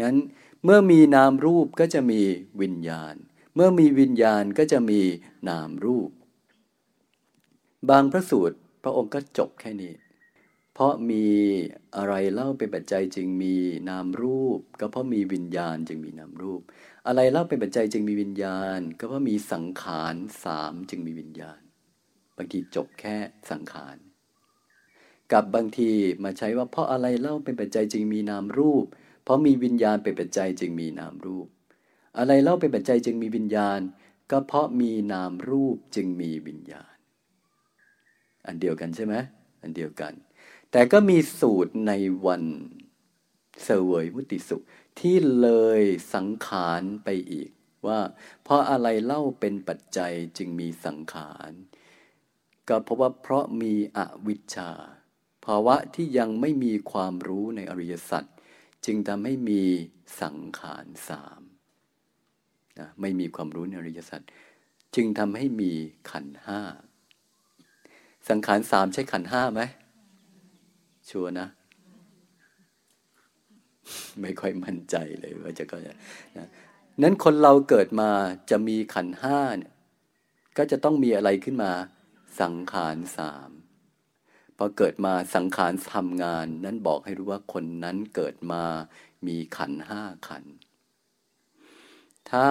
งั้นเมื่อมีนามรูปก็จะมีวิญญาณ เมื่อมีวิญญาณก็จะมีนามรูป บางพระสูตรพระองค์ก็จบแค่นี้ เพราะมีอะไรเล่าเป็นปัจจัยจึงมีนามรูป ก็เพราะมีวิญญาณจึงมีนามรูป อะไรเล่าเป็นปัจจัยจึงมีวิญญาณ ก็เพราะมีสังขารสามจึงมีวิญญาณ บางทีจบแค่สังขารกับบางทีมาใช้ว่าเพราะอะไรเล่าเป็นปัจจัยจึงมีนามรูป เพราะมีวิญญาณเป็นปัจจัยจึงมีนามรูป อะไรเล่าเป็นปัจจัยจึงมีวิญญาณ ก็เพราะมีนามรูปจึงมีวิญญาณ อันเดียวกันใช่ไหมอันเดียวกัน แต่ก็มีสูตรในวันเสวยมุติสุที่เลยสังขารไปอีก ว่า เพราะอะไรเล่าเป็นปัจจัยจึงมีสังขาร ก็เพราะว่าเพราะมีอวิชชาภาวะที่ยังไม่มีความรู้ในอริยสัจจึงทำให้มีสังขารสามนะไม่มีความรู้ในอริยสัจจึงทำให้มีขันห้า สังขารสามใช่ขันห้าไหมชัวนะ ไม่ค่อยมั่นใจเลยว่าจะก็นะนั้นคนเราเกิดมาจะมีขันห้าเนี่ยก็จะต้องมีอะไรขึ้นมาสังขารสามพอเกิดมาสังขารทำงาน นั้นบอกให้รู้ว่าคนนั้นเกิดมามีขันห้าขัน ถ้า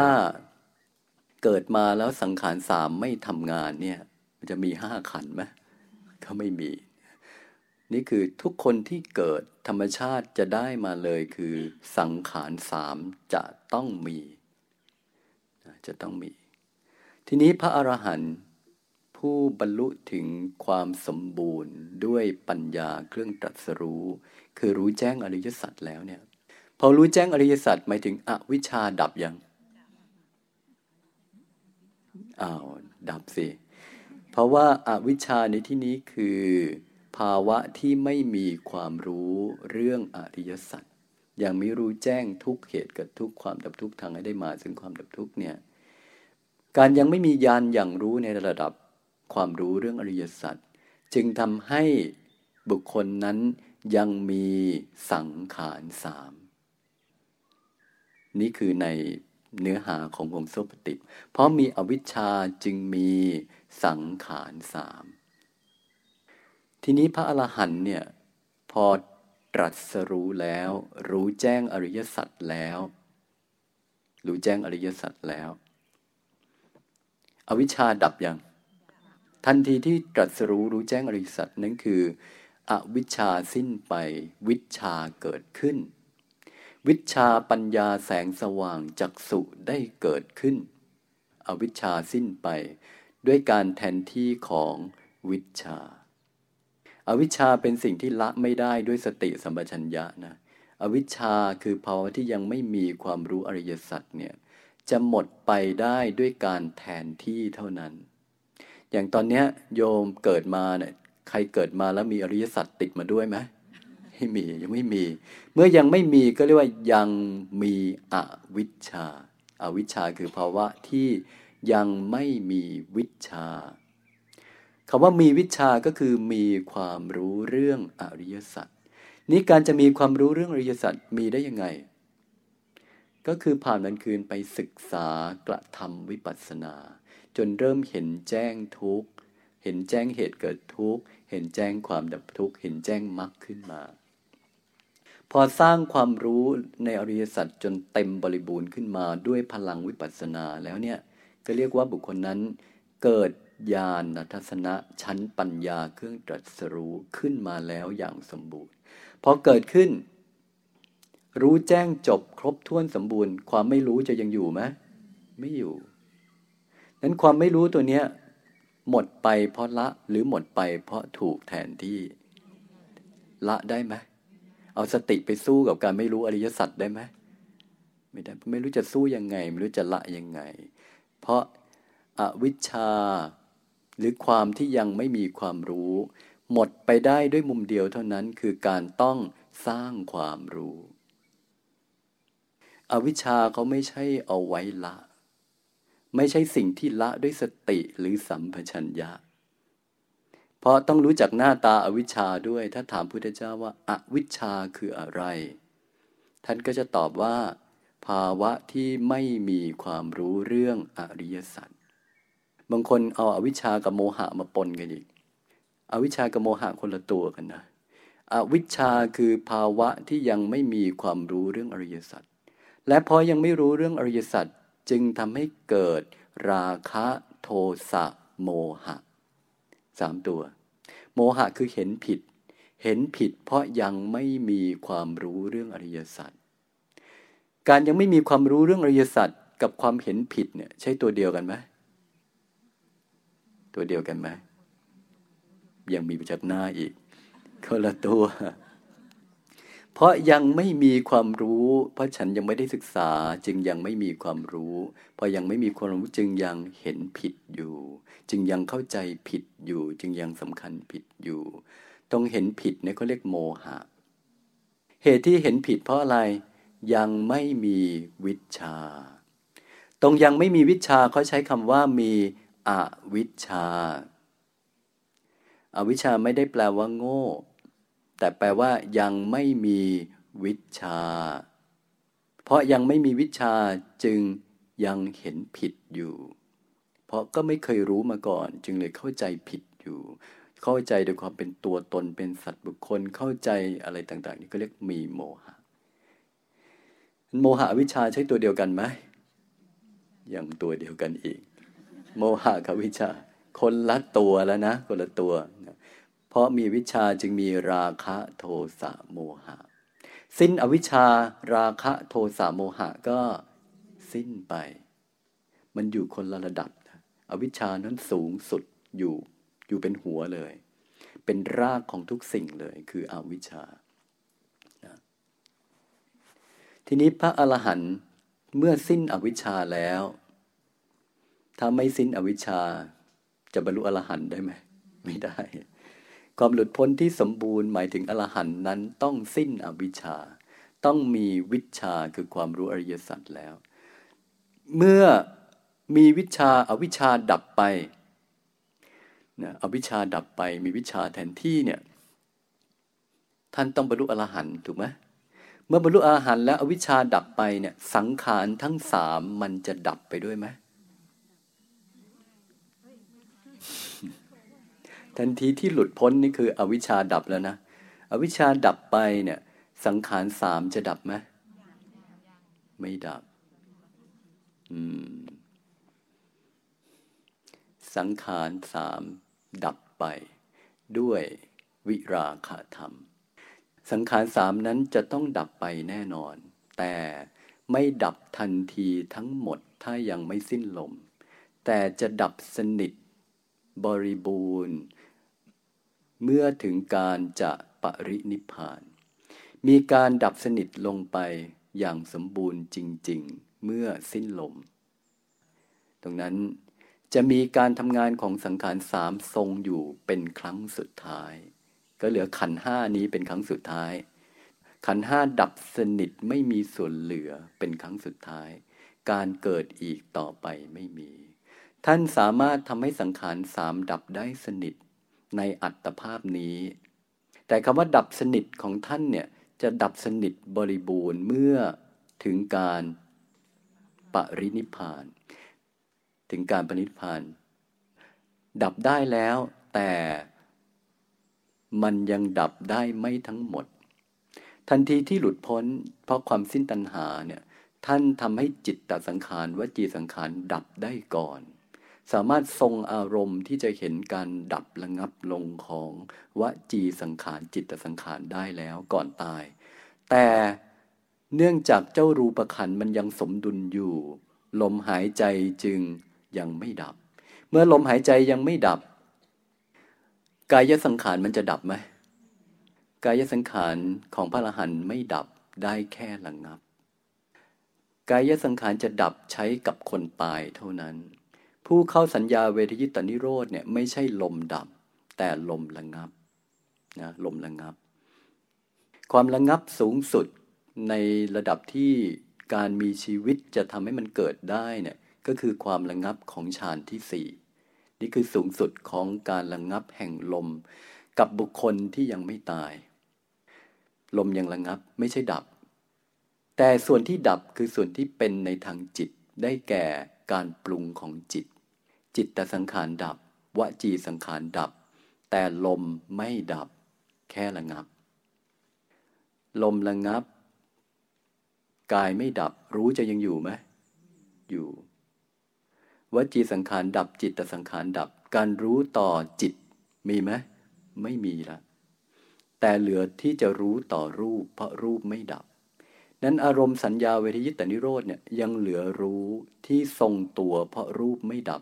เกิดมาแล้วสังขารสามไม่ทำงานเนี่ย มันจะมีห้าขันไหม ก็ไม่มี นี่คือทุกคนที่เกิดธรรมชาติจะได้มาเลยคือ สังขารสามจะต้องมี จะต้องมี ทีนี้พระอรหันต์ผู้บรรลุถึงความสมบูรณ์ด้วยปัญญาเครื่องตรัสรู้ คือรู้แจ้งอริยสัจแล้วเนี่ยพอรู้แจ้งอริยสัจหมายถึงอวิชชาดับยังอ้าวดับสิ เพราะว่าอาวิชชาในที่นี้คือ ภาวะที่ไม่มีความรู้เรื่องอริยสัจยังไม่รู้แจ้งทุกเหตุกับทุกความดับทุกทางให้ได้มาซึ่งความดับทุกเนี่ยการยังไม่มียานอย่างรู้ในระดับความรู้เรื่องอริยสัจจึงทำให้บุคคลนั้นยังมีสังขารสามนี่คือในเนื้อหาของวงโซปฏิเพราะมีอวิชชาจึงมี สังขารสาม ทีนี้พระอรหันต์เนี่ย พอตรัสรู้แล้ว รู้แจ้งอริยสัจแล้ว รู้แจ้งอริยสัจแล้ว อวิชชาดับยังทันทีที่ตรัสรู้รู้แจ้งอริยสัตนั้นคือ อวิชชาสิ้นไป วิชาเกิดขึ้น วิชาปัญญาแสงสว่างจักสุได้เกิดขึ้น อวิชชาสิ้นไป ด้วยการแทนที่ของวิชาอาวิชชาเป็นสิ่งที่ละไม่ได้ด้วยสติสัมปชัญญะนะ อวิชชาคือภาวะที่ยังไม่มีความรู้อริยสัจเนี่ยจะหมดไปได้ด้วยการแทนที่เท่านั้น อย่างตอนเนี้ยโยมเกิดมาเนี่ยใครเกิดมาแล้วมีอริยสัจติดมาด้วยไหมไม่มียังไม่มี เมื่อยังไม่มีก็เรียกว่ายังมีอวิชชาอาวิชชาคือภาวะที่ ยังไม่มีวิชาคำว่ามีวิชาก็คือมีความรู้เรื่องอริยสัจนี่การจะมีความรู้เรื่องอริยสัจมีได้ยังไง ก็คือผ่านวันคืนไปศึกษากระทำวิปัสสนา จนเริ่มเห็นแจ้งทุกข์เห็นแจ้งเหตุเกิดทุกข์เห็นแจ้งความดับทุกข์เห็นแจ้งมรรคขึ้นมา พอสร้างความรู้ในอริยสัจจนเต็มบริบูรณ์ขึ้นมาด้วยพลังวิปัสสนาแล้วเนี่ย ก็เรียกว่าบุคคลนั้น เกิดญาณทัศนะชั้นปัญญาเครื่องตรัสรู้ขึ้นมาแล้วอย่างสมบูรณ์พอเกิดขึ้น รู้แจ้งจบครบถ้วนสมบูรณ์ ความไม่รู้จะยังอยู่ไหมไม่อยู่นั้นความไม่รู้ตัวเนี้ย หมดไปเพราะละหรือหมดไปเพราะถูกแทนที่ ละได้ไหมเอาสติไปสู้กับการไม่รู้อริยสัจได้ไหมไม่ได้ไม่รู้จะสู้ยังไง ไม่รู้จะละยังไง เพราะอาวิชชา หรือความที่ยังไม่มีความรู้ หมดไปได้ด้วยมุมเดียวเท่านั้นคือการต้องสร้างความรู้ อวิชชาเขาไม่ใช่เอาไว้ละ ไม่ใช่สิ่งที่ละด้วยสติหรือสัมปชัญญะ เพราะต้องรู้จักหน้าตาอาวิชชาด้วย ถ้าถามพุทธเจ้าว่าอาวิชชาคืออะไร ท่านก็จะตอบว่า ภาวะที่ไม่มีความรู้เรื่องอริยสัจบางคนเอาอาวิชชากับโมหะมาปนกันอีก อวิชชากับโมหะคนละตัวกันนะ อวิชชาคือภาวะที่ยังไม่มีความรู้เรื่องอริยสัจ และพอยังไม่รู้เรื่องอริยสัจจึงทำให้เกิดราคะโทสะโมหะสามตัว โมหะคือเห็นผิด เห็นผิดเพราะยังไม่มีความรู้เรื่องอริยสัจ การยังไม่มีความรู้เรื่องอริยสัจกับความเห็นผิดเนี่ย ใช่ตัวเดียวกันไหมตัวเดียวกันไหมยังมีประจักหน้าอีกคนละตัว เพราะยังไม่มีความรู้ เพราะฉันยังไม่ได้ศึกษา จึงยังไม่มีความรู้พอยังไม่มีความรู้จึงยังเห็นผิดอยู่ จึงยังเข้าใจผิดอยู่ จึงยังสำคัญผิดอยู่ตรงเห็นผิดเนี่ยเขาเรียกโมหะ เหตุที่เห็นผิดเพราะอะไร ยังไม่มีวิชา ตรงยังไม่มีวิชาเขาใช้คำว่ามีอวิชชาอาวิชชาไม่ได้แปลว่าโง่ แต่แปลว่ายังไม่มีวิชา เพราะยังไม่มีวิชาจึงยังเห็นผิดอยู่ เพราะก็ไม่เคยรู้มาก่อน จึงเลยเข้าใจผิดอยู่ เข้าใจโดยความเป็นตัวตนเป็นสัตว์บุคคลเข้าใจอะไรต่าง ๆ นี่ก็เรียกมีโมหะ โมหะวิชาใช้ตัวเดียวกันไหมยังตัวเดียวกันอีก โมหะกับวิชา คนละตัวแล้วนะ คนละตัว เพราะมีวิชาจึงมีราคะโทสะโมหะ สิ้นอวิชาราคะโทสะโมหะก็สิ้นไป มันอยู่คนละระดับ อวิชชานั้นสูงสุดอยู่อยู่เป็นหัวเลย เป็นรากของทุกสิ่งเลยคืออวิชชา ทีนี้พระอรหันต์เมื่อสิ้นอวิชชาแล้ว ถ้าไม่สิ้นอวิชชา จะบรรลุอรหันต์ได้ไหม ไม่ได้ ความหลุดพ้นที่สมบูรณ์หมายถึงอรหันต์นั้นต้องสิ้นอวิชชา ต้องมีวิชาคือความรู้อริยสัจแล้ว เมื่อมีวิชาอาวิชาดับไปนะอวิชาดับไปมีวิชาแทนที่เนี่ย ท่านต้องบรรลุอรหันต์ถูกไหม เมื่อบรรลุอรหันต์แล้วอวิชชาดับไปเนี่ย สังขารทั้งสามมันจะดับไปด้วยไหมทันทีที่หลุดพ้นนี่คือ อวิชชาดับแล้วนะอวิชชาดับไปเนี่ย สังขารสามจะดับไหมไม่ดับสังขารสามดับไป ด้วยวิราคธรรม สังขารสามนั้นจะต้องดับไปแน่นอน แต่ไม่ดับทันทีทั้งหมดถ้ายังไม่สิ้นลม แต่จะดับสนิทบริบูรณ์ เมื่อถึงการจะปรินิพาน มีการดับสนิทลงไปอย่างสมบูรณ์จริง ๆ เมื่อสิ้นลม ตรงนั้นจะมีการทำงานของสังขารสามทรงอยู่เป็นครั้งสุดท้าย ก็เหลือขันห้านี้เป็นครั้งสุดท้าย ขันห้าดับสนิทไม่มีส่วนเหลือเป็นครั้งสุดท้าย การเกิดอีกต่อไปไม่มี ท่านสามารถทำให้สังขารสามดับได้สนิทในอัตภาพนี้ แต่คำว่าดับสนิทของท่านเนี่ยจะดับสนิทบริบูรณ์เมื่อถึงการปรินิพาน ถึงการปรินิพาน ดับได้แล้วแต่ มันยังดับได้ไม่ทั้งหมด ทันทีที่หลุดพ้น เพราะความสิ้นตัณหาเนี่ยท่านทำให้จิตตสังขารวจีสังขารดับได้ก่อน สามารถทรงอารมณ์ที่จะเห็นการดับระงับลงของวจีสังขารจิตตสังขารได้แล้วก่อนตาย แต่เนื่องจากเจ้ารูปขันมันยังสมดุลอยู่ ลมหายใจจึงยังไม่ดับ เมื่อลมหายใจยังไม่ดับ กายสังขารมันจะดับไหมกายสังขารของพระอรหันต์ไม่ดับได้แค่ระงับ กายสังขารจะดับใช้กับคนตายเท่านั้น ผู้เข้าสัญญาเวทยิตานิโรธเนี่ยไม่ใช่ลมดับ แต่ลมระงับนะลมระงับ ความระงับสูงสุดในระดับที่การมีชีวิตจะทำให้มันเกิดได้เนี่ยก็คือความระงับของฌานที่สี่ นี่คือสูงสุดของการระงับแห่งลม กับบุคคลที่ยังไม่ตาย ลมยังระงับไม่ใช่ดับ แต่ส่วนที่ดับคือส่วนที่เป็นในทางจิตได้แก่การปรุงของจิต จิตตสังขารดับวจีสังขารดับ แต่ลมไม่ดับ แค่ระงับ ลมระงับ กายไม่ดับรู้จะยังอยู่ไหมอยู่ วจีสังขารดับจิตสังขารดับ การรู้ต่อจิตมีไหมไม่มีละแต่เหลือที่จะรู้ต่อรูป เพราะรูปไม่ดับ นั้นอารมณ์สัญญาเวทยิตานิโรธเนี่ยยังเหลือรู้ที่ทรงตัว เพราะรูปไม่ดับ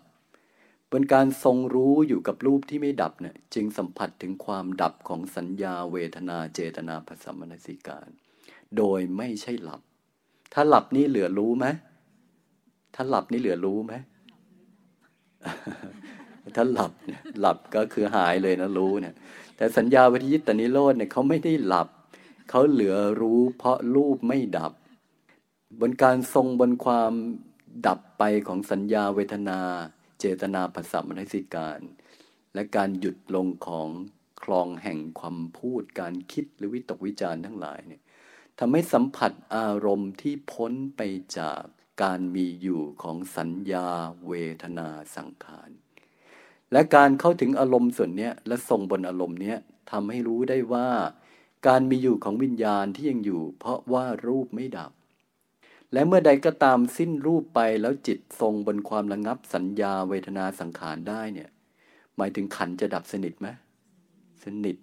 บนการทรงรู้อยู่กับรูปที่ไม่ดับเนี่ยจึงสัมผัสถึงความดับของสัญญาเวทนาเจตนาภาษามนสิการ โดยไม่ใช่หลับ ถ้าหลับนี่เหลือรู้ไหมถ้าหลับนี่เหลือรู้ไหม ถ้าหลับเนี่ยหลับก็คือหายเลยนะรู้เนี่ย แต่สัญญาวิทยิตานิโรธเนี่ยเขาไม่ได้หลับ เขาเหลือรู้เพราะรูปไม่ดับ บนการทรงบนความดับไปของสัญญาเวทนา เจตนาภาษามนสิการ และการหยุดลงของคลองแห่งความพูดการคิดหรือวิตกวิจารณ์ทั้งหลายเนี่ยทำให้สัมผัสอารมณ์ที่พ้นไปจาก การมีอยู่ของสัญญาเวทนาสังขาร และการเข้าถึงอารมณ์ส่วนนี้และทรงบนอารมณ์นี้ทำให้รู้ได้ว่า การมีอยู่ของวิญญาณที่ยังอยู่ เพราะว่ารูปไม่ดับ และเมื่อใดก็ตามสิ้นรูปไปแล้วจิตทรงบนความระงับสัญญาเวทนาสังขารได้เนี่ย หมายถึงขันจะดับสนิทไหมสนิท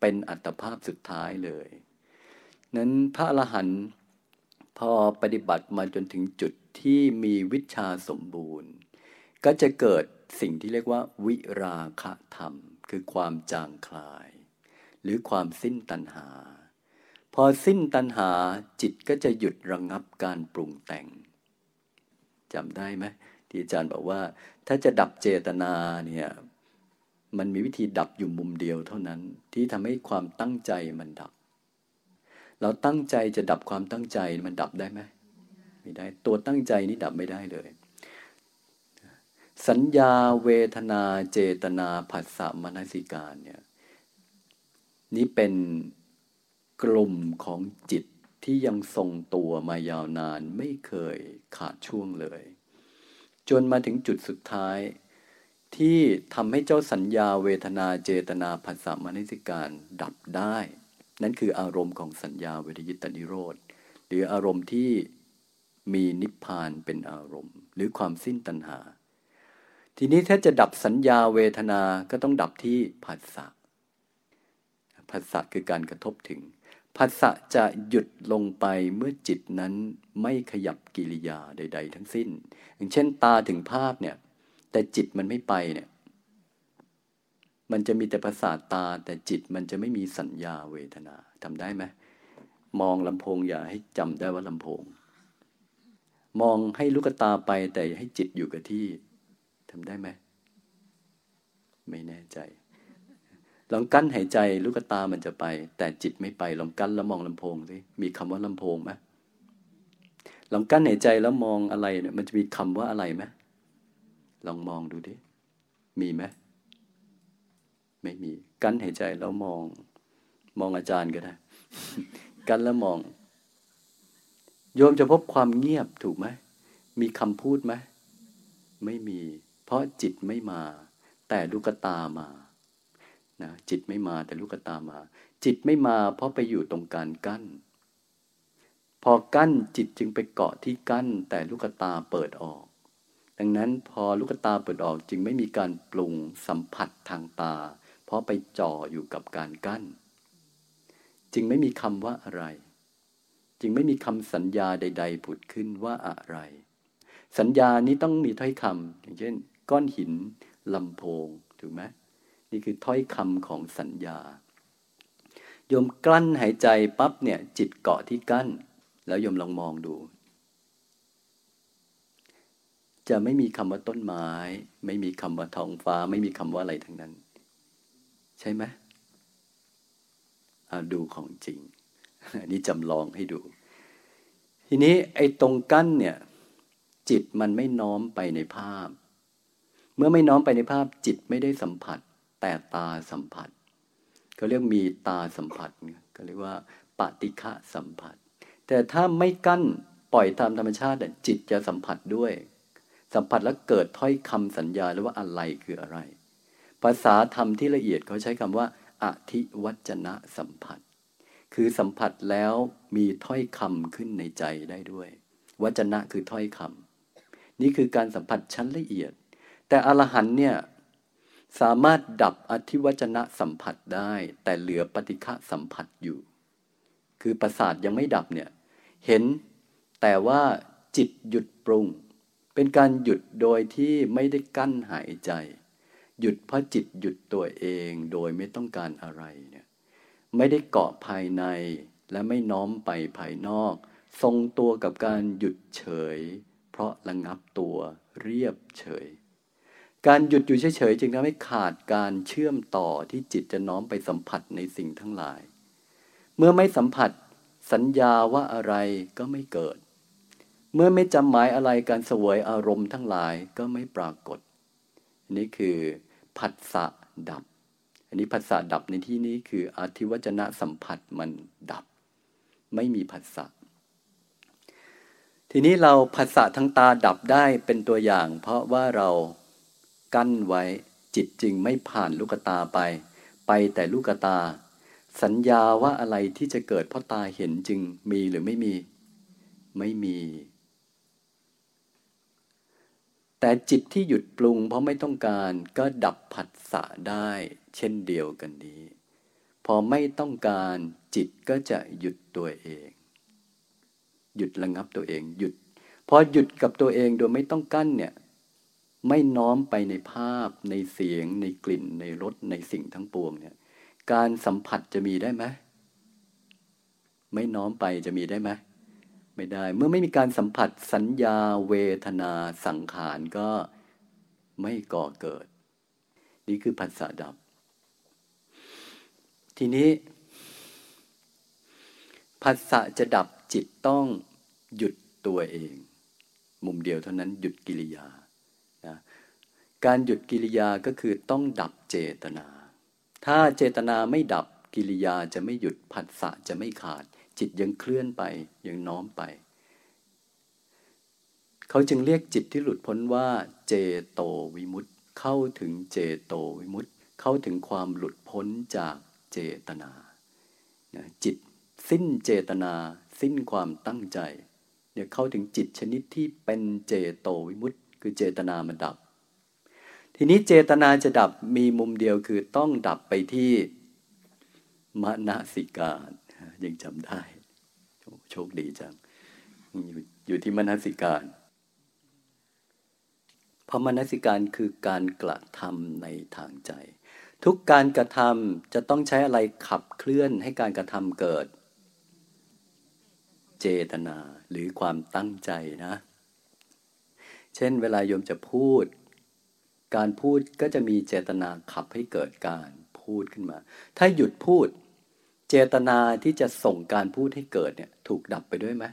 เป็นอัตภาพสุดท้ายเลย นั้นพระอรหันต์ พอปฏิบัติมาจนถึงจุดที่มีวิชาสมบูรณ์ ก็จะเกิดสิ่งที่เรียกว่า วิราคะธรรม คือความจางคลาย หรือความสิ้นตัณหา พอสิ้นตัณหาจิตก็จะหยุดระงงับการปรุงแต่งจำได้ไหมที่อาจารย์บอกว่า ถ้าจะดับเจตนาเนี่ยมันมีวิธีดับอยู่มุมเดียวเท่านั้นที่ทำให้ความตั้งใจมันดับ เราตั้งใจจะดับความตั้งใจมันดับได้ไหมไม่ได้ตัวตั้งใจนี่ดับไม่ได้เลย สัญญาเวทนาเจตนาผัสสะมนสิการเนี่ยนี่เป็นกลุ่มของจิตที่ยังทรงตัวมายาวนานไม่เคยขาดช่วงเลย จนมาถึงจุดสุดท้าย ที่ทำให้เจ้าสัญญาเวทนาเจตนาผัสสะมนสิการดับได้ นั่นคืออารมณ์ของสัญญาเวทยิตานิโรธ หรืออารมณ์ที่มีนิพพานเป็นอารมณ์ หรือความสิ้นตัณหา ทีนี้ถ้าจะดับสัญญาเวทนา ก็ต้องดับที่ผัสสะ ผัสสะคือการกระทบถึง ผัสสะจะหยุดลงไปเมื่อจิตนั้นไม่ขยับกิริยาใด ๆ ทั้งสิ้น อย่างเช่นตาถึงภาพเนี่ย แต่จิตมันไม่ไปเนี่ย มันจะมีแต่ประสาทตาแต่จิตมันจะไม่มีสัญญาเวทนาทำได้ไหมมองลำโพงอย่าให้จำได้ว่าลำโพง มองให้ลูกตาไปแต่ให้จิตอยู่กับที่ทำได้ไหมไม่แน่ใจ ลองกั้นหายใจลูกตามันจะไป แต่จิตไม่ไป ลองกั้นแล้วมองลำโพงสิมีคำว่าลำโพงไหมลองกั้นหายใจแล้วมองอะไรเนี่ยมันจะมีคำว่าอะไรไหมลองมองดูดิมีไหม ไม่มี กั้นหายใจแล้วมอง มองอาจารย์ก็ได้ กันแล้วมอง โยมจะพบความเงียบถูกไหม มีคำพูดไหม ไม่มี เพราะจิตไม่มา แต่ลูกตามานะจิตไม่มาแต่ลูกตามา จิตไม่มา เพราะไปอยู่ตรงการกั้น พอกั้นจิตจึงไปเกาะที่กั้น แต่ลูกตาเปิดออก ดังนั้นพอลูกตาเปิดออกจึงไม่มีการปรุงสัมผัสทางตา เพราะไปจ่ออยู่กับการกั้น จึงไม่มีคำว่าอะไร จึงไม่มีคำสัญญาใด ๆ ผุดขึ้นว่าอะไร สัญญานี้ต้องมีถ้อยคำอย่างเช่น ก้อนหินลำโพงถูกไหมนี่คือถ้อยคำของสัญญา โยมกลั้นหายใจปั๊บเนี่ย จิตเกาะที่กั้น แล้วโยมลองมองดู จะไม่มีคำว่าต้นไม้ ไม่มีคำว่าท้องฟ้า ไม่มีคำว่าอะไรทั้งนั้น ใช่ไหมดูของจริง อันนี้จำลองให้ดู ทีนี้ไอ้ตรงกั้นเนี่ย จิตมันไม่น้อมไปในภาพ เมื่อไม่น้อมไปในภาพ จิตไม่ได้สัมผัส แต่ตาสัมผัสเขาเรียกมีตาสัมผัสก็เรียกว่าปฏิฆะสัมผัส แต่ถ้าไม่กั้นปล่อยตามธรรมชาติจิตจะสัมผัสด้วย สัมผัสแล้วเกิดถ้อยคำสัญญาหรือว่าอะไรคืออะไร ภาษาธรรมที่ละเอียดเขาใช้คำว่าอธิวัจนะสัมผัส คือสัมผัสแล้วมีถ้อยคำขึ้นในใจได้ด้วย วัจนะคือถ้อยคำนี่คือการสัมผัสชั้นละเอียด แต่อรหันเนี่ยสามารถดับอธิวัจนะสัมผัสได้ แต่เหลือปฏิฆะสัมผัสอยู่ คือประสาทยังไม่ดับเนี่ยเห็นแต่ว่าจิตหยุดปรุง เป็นการหยุดโดยที่ไม่ได้กั้นหายใจ หยุดเพราะจิตหยุดตัวเองโดยไม่ต้องการอะไรเนี่ยไม่ได้เกาะภายในและไม่น้อมไปภายนอก ทรงตัวกับการหยุดเฉย เพราะระงับตัวเรียบเฉย การหยุดอยู่เฉยๆจึงทำให้ขาดการเชื่อมต่อที่จิตจะน้อมไปสัมผัสในสิ่งทั้งหลาย เมื่อไม่สัมผัสสัญญาว่าอะไรก็ไม่เกิด เมื่อไม่จำหมายอะไรการสวยอารมณ์ทั้งหลายก็ไม่ปรากฏนนี้คือ ผัสสะดับ อันนี้ผัสสะดับในที่นี้คืออธิวจนะสัมผัสมันดับ ไม่มีผัสสะทีนี้เราผัสสะทั้งตาดับได้เป็นตัวอย่าง เพราะว่าเรากั้นไว้จิตจึงไม่ผ่านลูกตาไป ไปแต่ลูกตา สัญญาว่าอะไรที่จะเกิดเพราะตาเห็นจึงมีหรือไม่มี ไม่มี แต่จิตที่หยุดปรุงเพราะไม่ต้องการก็ดับผัสสะได้ เช่นเดียวกันนี้ พอไม่ต้องการจิตก็จะหยุดตัวเอง หยุดระงับตัวเองหยุด พอหยุดกับตัวเองโดยไม่ต้องกั้นเนี่ย ไม่น้อมไปในภาพ ในเสียง ในกลิ่น ในรสในสิ่งทั้งปวงเนี่ย การสัมผัสจะมีได้ไหมไม่น้อมไปจะมีได้ไหม ไม่ได้ เมื่อไม่มีการสัมผัสสัญญาเวทนาสังขารก็ไม่ก่อเกิด นี่คือผัสสะดับ ทีนี้ผัสสะจะดับจิตต้องหยุดตัวเอง มุมเดียวเท่านั้นหยุดกิริยาการหยุดกิริยาก็คือต้องดับเจตนา ถ้าเจตนาไม่ดับกิริยาจะไม่หยุดผัสสะจะไม่ขาด จิตยังเคลื่อนไปยังน้อมไป เขาจึงเรียกจิตที่หลุดพ้นว่า เจโตวิมุตต์เข้าถึงเจโตวิมุตต์เข้าถึงความหลุดพ้นจากเจตนา จิตสิ้นเจตนา สิ้นความตั้งใจเนี่ยเข้าถึงจิตชนิดที่เป็นเจโตวิมุตต์คือเจตนามันดับ ทีนี้เจตนาจะดับมีมุมเดียวคือต้องดับไปที่มณสิการ ยังจำได้โชคดีจังอยู่อยู่ที่มณสิการพราะมณสิการคือการกระทำในทางใจ ทุกการกระทำจะต้องใช้อะไรขับเคลื่อนให้การกระทำเกิด เจตนาหรือความตั้งใจนะ เช่นเวลาโยมจะพูด การพูดก็จะมีเจตนาขับให้เกิดการพูดขึ้นมา ถ้าหยุดพูด เจตนาที่จะส่งการพูดให้เกิดเนี่ยถูกดับไปด้วยไหม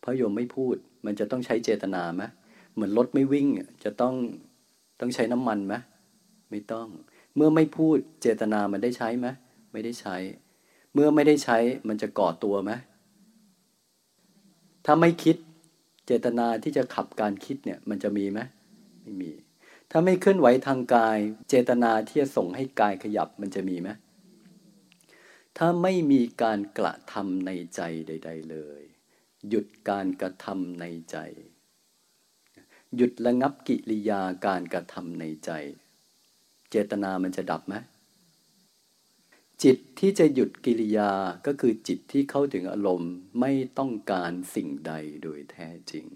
เพราะโยมไม่พูดมันจะต้องใช้เจตนาไหมเหมือนรถไม่วิ่งจะต้องต้องใช้น้ำมันไหมไม่ต้อง เมื่อไม่พูดเจตนามันได้ใช้ไหมไม่ได้ใช้ เมื่อไม่ได้ใช้มันจะก่อตัวไหมถ้าไม่คิดเจตนาที่จะขับการคิดเนี่ยมันจะมีไหมไม่มี ถ้าไม่เคลื่อนไหวทางกาย เจตนาที่จะส่งให้กายขยับมันจะมีไหม ถ้าไม่มีการกระทำในใจใด ๆ เลย หยุดการกระทำในใจ หยุดระงับกิริยาการกระทำในใจ เจตนามันจะดับไหมจิตที่จะหยุดกิริยาก็คือจิตที่เข้าถึงอารมณ์ไม่ต้องการสิ่งใดโดยแท้จริง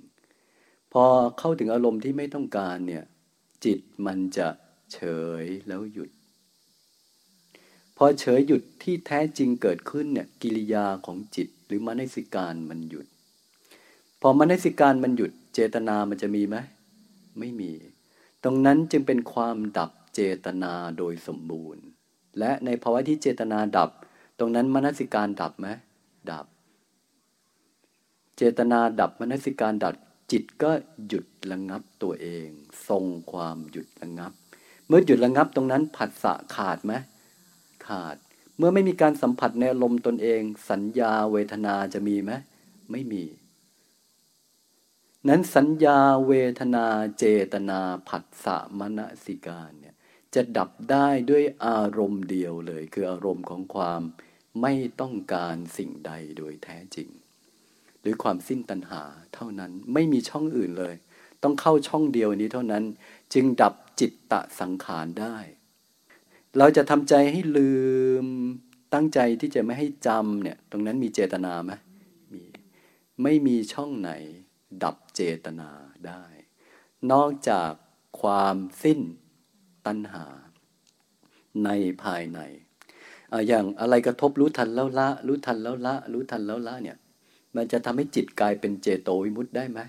พอเข้าถึงอารมณ์ที่ไม่ต้องการเนี่ย จิตมันจะเฉยแล้วหยุด พอเฉยหยุดที่แท้จริงเกิดขึ้นเนี่ยกิริยาของจิตหรือมนสิการมันหยุด พอมนสิการมันหยุด เจตนามันจะมีไหมไม่มี ตรงนั้นจึงเป็นความดับเจตนาโดยสมบูรณ์ และในภาวะที่เจตนาดับ ตรงนั้นมนสิการดับไหมดับ เจตนาดับมนสิการดับจิตก็หยุดระงับตัวเอง ทรงความหยุดระงับ เมื่อหยุดระงับตรงนั้นผัสสะขาดไหม ขาด เมื่อไม่มีการสัมผัสในลมตนเอง สัญญาเวทนาจะมีไหมไม่มี นั้นสัญญาเวทนาเจตนาผัสสะมณสิการเนี่ยจะดับได้ด้วยอารมณ์เดียวเลย คืออารมณ์ของความไม่ต้องการสิ่งใดโดยแท้จริง หรือความสิ้นตัณหาเท่านั้นไม่มีช่องอื่นเลย ต้องเข้าช่องเดียวนี้เท่านั้น จึงดับจิตตะสังขารได้ เราจะทำใจให้ลืมตั้งใจที่จะไม่ให้จำเนี่ย ตรงนั้นมีเจตนาไหมมีไม่มีช่องไหน ดับเจตนาได้ นอกจากความสิ้นตัณหา ในภายในอย่างอะไรกระทบรู้ทันแล้วละ รู้ทันแล้วละ รู้ทันแล้วละเนี่ย มันจะทำให้จิตกลายเป็นเจโตวิมุตต์ได้ไหม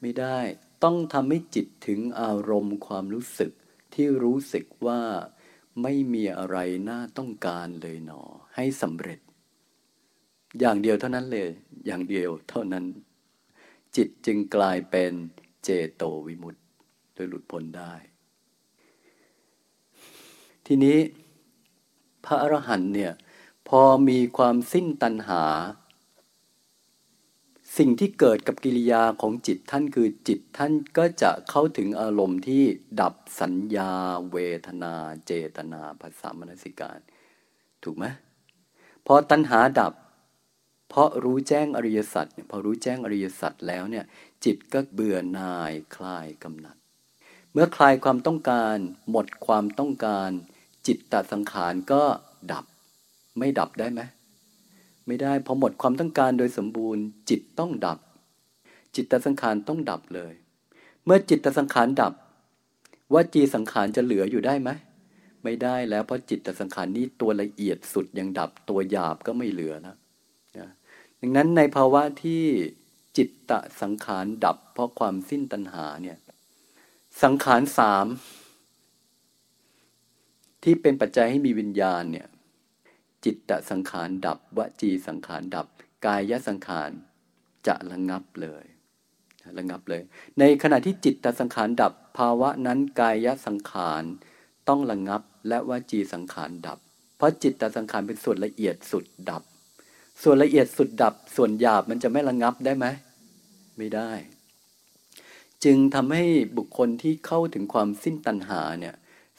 ไม่ได้ต้องทำให้จิตถึงอารมณ์ความรู้สึกที่รู้สึกว่า ไม่มีอะไรน่าต้องการเลยหนอ ให้สำเร็จ อย่างเดียวเท่านั้นเลย อย่างเดียวเท่านั้น จิตจึงกลายเป็นเจโตวิมุตต์โดยหลุดพ้นได้ ทีนี้พระอรหันต์เนี่ย พอมีความสิ้นตัณหา สิ่งที่เกิดกับกิริยาของจิตท่านคือจิตท่านก็จะเข้าถึงอารมณ์ที่ดับสัญญา เวทนา เจตนาภาษามนสิการ ถูกไหมพอตัณหาดับ เพราะรู้แจ้งอริยสัจพอรู้แจ้งอริยสัจแล้วเนี่ยจิตก็เบื่อหน่ายคลายกำหนัด เมื่อคลายความต้องการ หมดความต้องการ จิตตสังขารก็ดับ ไม่ดับได้ไหม ไม่ได้พอหมดความต้องการโดยสมบูรณ์ จิตต้องดับ จิตตสังขารต้องดับเลย เมื่อจิตตสังขารดับว่าจีสังขารจะเหลืออยู่ได้ไหมไม่ได้แล้วเพราะจิตตสังขารนี้ตัวละเอียดสุดยังดับตัวหยาบก็ไม่เหลือแล้วดังนั้นในภาวะที่จิตตสังขารดับ เพราะความสิ้นตัณหาเนี่ยสังขารสามที่เป็นปัจจัยให้มีวิญญาณเนี่ย จิตตสังขารดับ วจีสังขารดับ กายสังขารจะระงับเลยระงับเลย ในขณะที่จิตตสังขารดับ ภาวะนั้นกายสังขารต้องระงับ และวจีสังขารดับ เพราะจิตตสังขารเป็นส่วนละเอียดสุดดับ ส่วนละเอียดสุดดับ ส่วนหยาบมันจะไม่ระงับได้ไหมไม่ได้ จึงทำให้บุคคลที่เข้าถึงความสิ้นตัณหาเนี่ย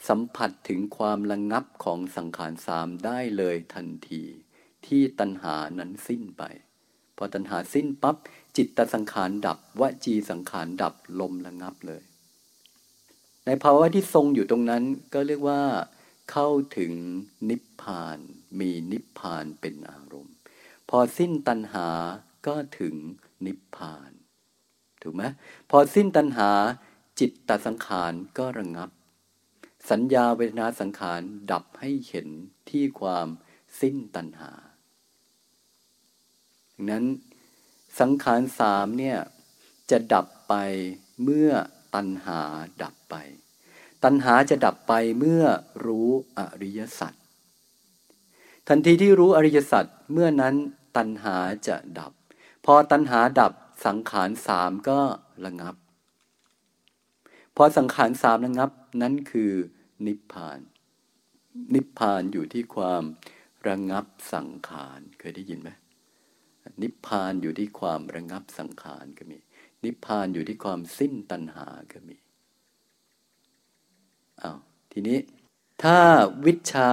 สัมผัสถึงความระงงับของสังขารสามได้เลยทันที ที่ตัณหานั้นสิ้นไป พอตัณหาสิ้นปับ๊บจิตตสังขารดับวจีสังขารดับลมระงงับเลย ในภาวะที่ทรงอยู่ตรงนั้นก็เรียกว่า เข้าถึงนิพพาน มีนิพพานเป็นอารมณ์ พอสิ้นตัณหาก็ถึงนิพพาน ถูกไหมพอสิ้นตัณหาจิตตสังขารก็ระงงับ สัญญาเวทนาสังขารดับให้เห็นที่ความสิ้นตัณหาดังนั้นสังขารสามเนี่ยจะดับไปเมื่อตัณหาดับไป ตัณหาจะดับไปเมื่อรู้อริยสัจทันทีที่รู้อริยสัจเมื่อนั้นตัณหาจะดับ พอตัณหาดับสังขารสามก็ระงับ พอสังขารสามระงับนั้นคือ นิพพาน นิพพานอยู่ที่ความระงับสังขารเคยได้ยินไหมนิพพานอยู่ที่ความระงับสังขารก็มี นิพพานอยู่ที่ความสิ้นตัณหาก็มีอา้าวทีนี้ ถ้าวิชา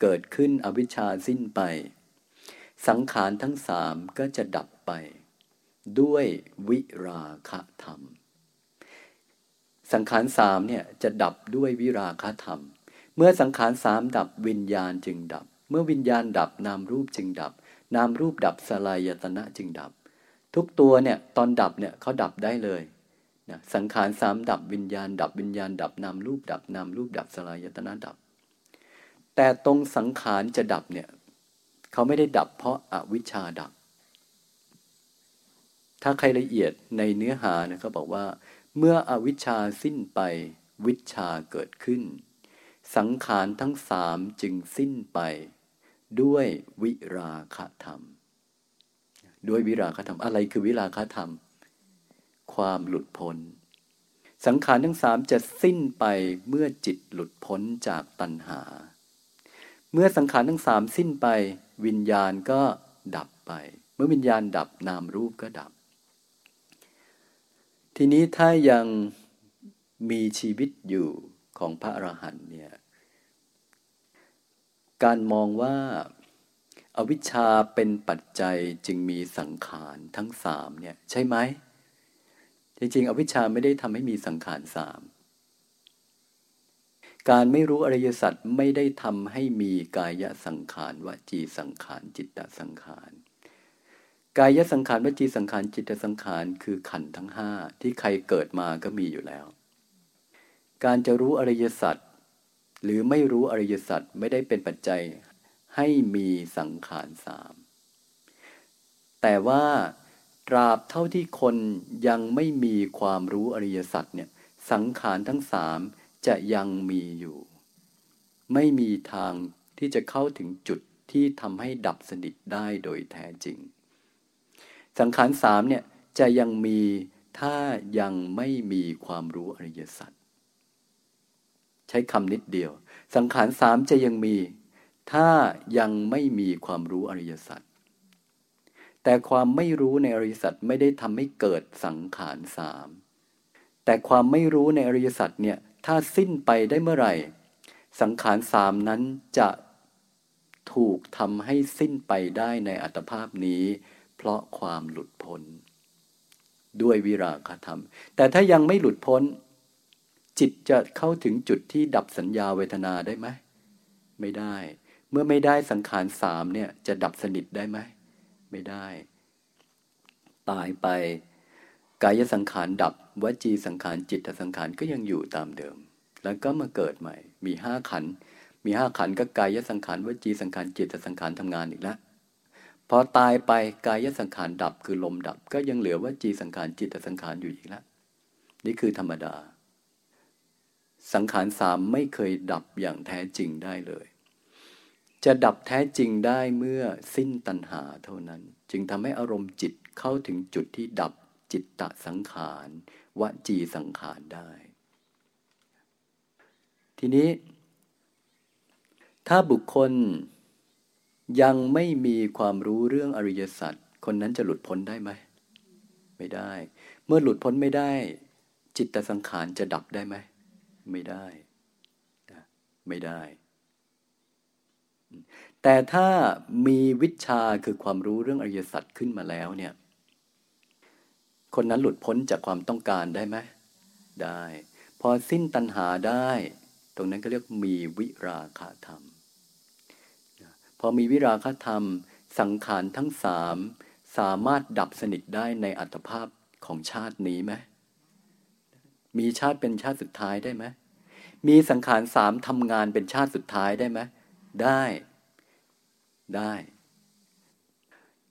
เกิดขึ้นอวิชชาสิ้นไป สังขารทั้งสามก็จะดับไป ด้วยวิราคะธรรม สังขารสามเนี่ยจะดับด้วยวิราคะธรรม เมื่อสังขารสามดับวิญญาณจึงดับ เมื่อวิญญาณดับนามรูปจึงดับ นามรูปดับสลายตนะจึงดับ ทุกตัวเนี่ยตอนดับเนี่ยเขาดับได้เลยนะสังขารสามดับวิญญาณ ดับวิญญาณ ดับนามรูป ดับนามรูป ดับสลายตนะดับ แต่ตรงสังขารจะดับเนี่ยเขาไม่ได้ดับเพราะอาวิชชาดับ ถ้าใครละเอียดในเนื้อหาเนี่ยเขาบอกว่า เมื่ออวิชชาสิ้นไป วิชาเกิดขึ้น สังขารทั้งสามจึงสิ้นไป ด้วยวิราคะธรรม ด้วยวิราคะธรรมอะไรคือวิราคะธรรม ความหลุดพ้น สังขารทั้งสามจะสิ้นไปเมื่อจิตหลุดพ้นจากตัณหา เมื่อสังขารทั้งสามสิ้นไป วิญญาณก็ดับไป เมื่อวิญญาณดับนามรูปก็ดับ ทีนี้ถ้ายังมีชีวิตอยู่ของพระอรหันต์เนี่ย การมองว่าอาวิชชาเป็นปัจจัยจึงมีสังขารทั้งสามเนี่ยใช่ไหม จริงๆ อวิชชาไม่ได้ทำให้มีสังขารสาม การไม่รู้อริยสัจไม่ได้ทำให้มีกายสังขารวจีสังขารจิตตสังขาร กายสังขารวจีสังขารจิตสังขารคือขันทั้งห้าที่ใครเกิดมาก็มีอยู่แล้ว การจะรู้อริยสัจหรือไม่รู้อริยสัจไม่ได้เป็นปัจจัยให้มีสังขารสามแต่ว่าตราบเท่าที่คนยังไม่มีความรู้อริยสัจเนี่ยสังขารทั้งสามจะยังมีอยู่ ไม่มีทางที่จะเข้าถึงจุดที่ทำให้ดับสนิทได้โดยแท้จริง สังขารสามเนี่ยจะยังมีถ้ายังไม่มีความรู้อริยสัจใช้คำนิดเดียว สังขารสามจะยังมี ถ้ายังไม่มีความรู้อริยสัจแต่ความไม่รู้ในอริยสัจไม่ได้ทำให้เกิดสังขารสามแต่ความไม่รู้ในอริยสัจเนี่ยถ้าสิ้นไปได้เมื่อไหร่ สังขารสามนั้นจะถูกทำให้สิ้นไปได้ในอัตภาพนี้ เพราะความหลุดพ้น ด้วยวิราคธรรม แต่ถ้ายังไม่หลุดพ้น จิตจะเข้าถึงจุดที่ดับสัญญาเวทนาได้ไหม ไม่ได้ เมื่อไม่ได้สังขารสามเนี่ยจะดับสนิทได้ไหม ไม่ได้ ตายไป กายสังขารดับวจีสังขารจิตสังขารก็ยังอยู่ตามเดิม แล้วก็มาเกิดใหม่ มีห้าขัน มีห้าขันก็กายสังขารวจีสังขารจิตสังขารทำงานอีกแล้ว พอตายไปกายสังขารดับคือลมดับ ก็ยังเหลือวจีสังขารจิตสังขารอยู่อีกแล้วนี่คือธรรมดา สังขารสามไม่เคยดับอย่างแท้จริงได้เลย จะดับแท้จริงได้เมื่อสิ้นตัณหาเท่านั้น จึงทำให้อารมณ์จิตเข้าถึงจุดที่ดับจิตตะสังขารวจีสังขารได้ ทีนี้ ถ้าบุคคล ยังไม่มีความรู้เรื่องอริยสัจคนนั้นจะหลุดพ้นได้ไหม ไม่ได้ เมื่อหลุดพ้นไม่ได้ จิตตสังขารจะดับได้ไหม ไม่ได้ ไม่ได้ แต่ถ้ามีวิชาคือความรู้เรื่องอริยสัจขึ้นมาแล้วเนี่ย คนนั้นหลุดพ้นจากความต้องการได้ไหม ได้ พอสิ้นตัณหาได้ ตรงนั้นก็เรียกมีวิราคะธรรม พอมีวิราคธรรม สังขารทั้งสามสามารถดับสนิทได้ในอัตภาพของชาตินี้ไหมมีชาติเป็นชาติสุดท้ายได้ไหมมีสังขารสามทำงานเป็นชาติสุดท้ายได้ไหมได้ได้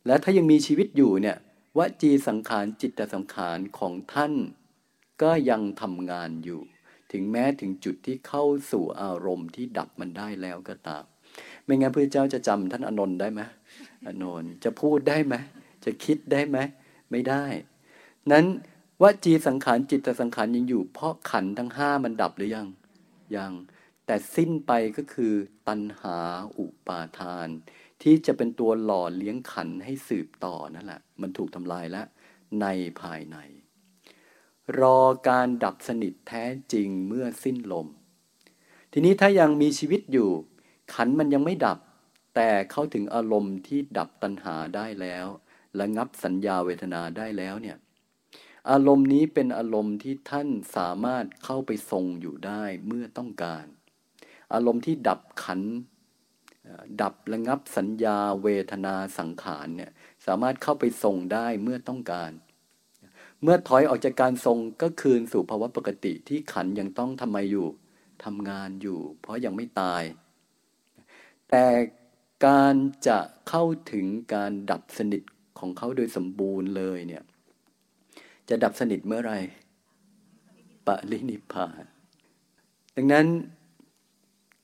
และถ้ายังมีชีวิตอยู่เนี่ยวจีสังขารจิตสังขารของท่าน ก็ยังทำงานอยู่ ถึงแม้ถึงจุดที่เข้าสู่อารมณ์ที่ดับมันได้แล้วก็ตาม ไม่งั้นพระเจ้าจะจำท่านอนนท์ได้ไหมอนนท์จะพูดได้ไหมจะคิดได้ไหมไม่ได้ นั้นวจีสังขารจิตสังขารยังอยู่ เพราะขันทั้งห้ามันดับหรือยังยังแต่สิ้นไปก็คือตัณหาอุปาทาน ที่จะเป็นตัวหล่อเลี้ยงขันให้สืบต่อนั่นแหละ มันถูกทำลายแล้วในภายใน รอการดับสนิทแท้จริงเมื่อสิ้นลม ทีนี้ถ้ายังมีชีวิตอยู่ ขันมันยังไม่ดับ แต่เข้าถึงอารมณ์ที่ดับตัณหาได้แล้วระงับสัญญาเวทนาได้แล้วเนี่ยอารมณ์นี้เป็นอารมณ์ที่ท่านสามารถเข้าไปทรงอยู่ได้เมื่อต้องการ อารมณ์ที่ดับขัน ดับระงับสัญญาเวทนาสังขารเนี่ยสามารถเข้าไปทรงได้เมื่อต้องการ เมื่อถอยออกจากการทรงก็คืนสู่ภาวะปกติที่ขันยังต้องทำไมอยู่ทำงานอยู่ เพราะยังไม่ตาย แต่การจะเข้าถึงการดับสนิทของเขาโดยสมบูรณ์เลยเนี่ย จะดับสนิทเมื่อไรปรินิพานดังนั้น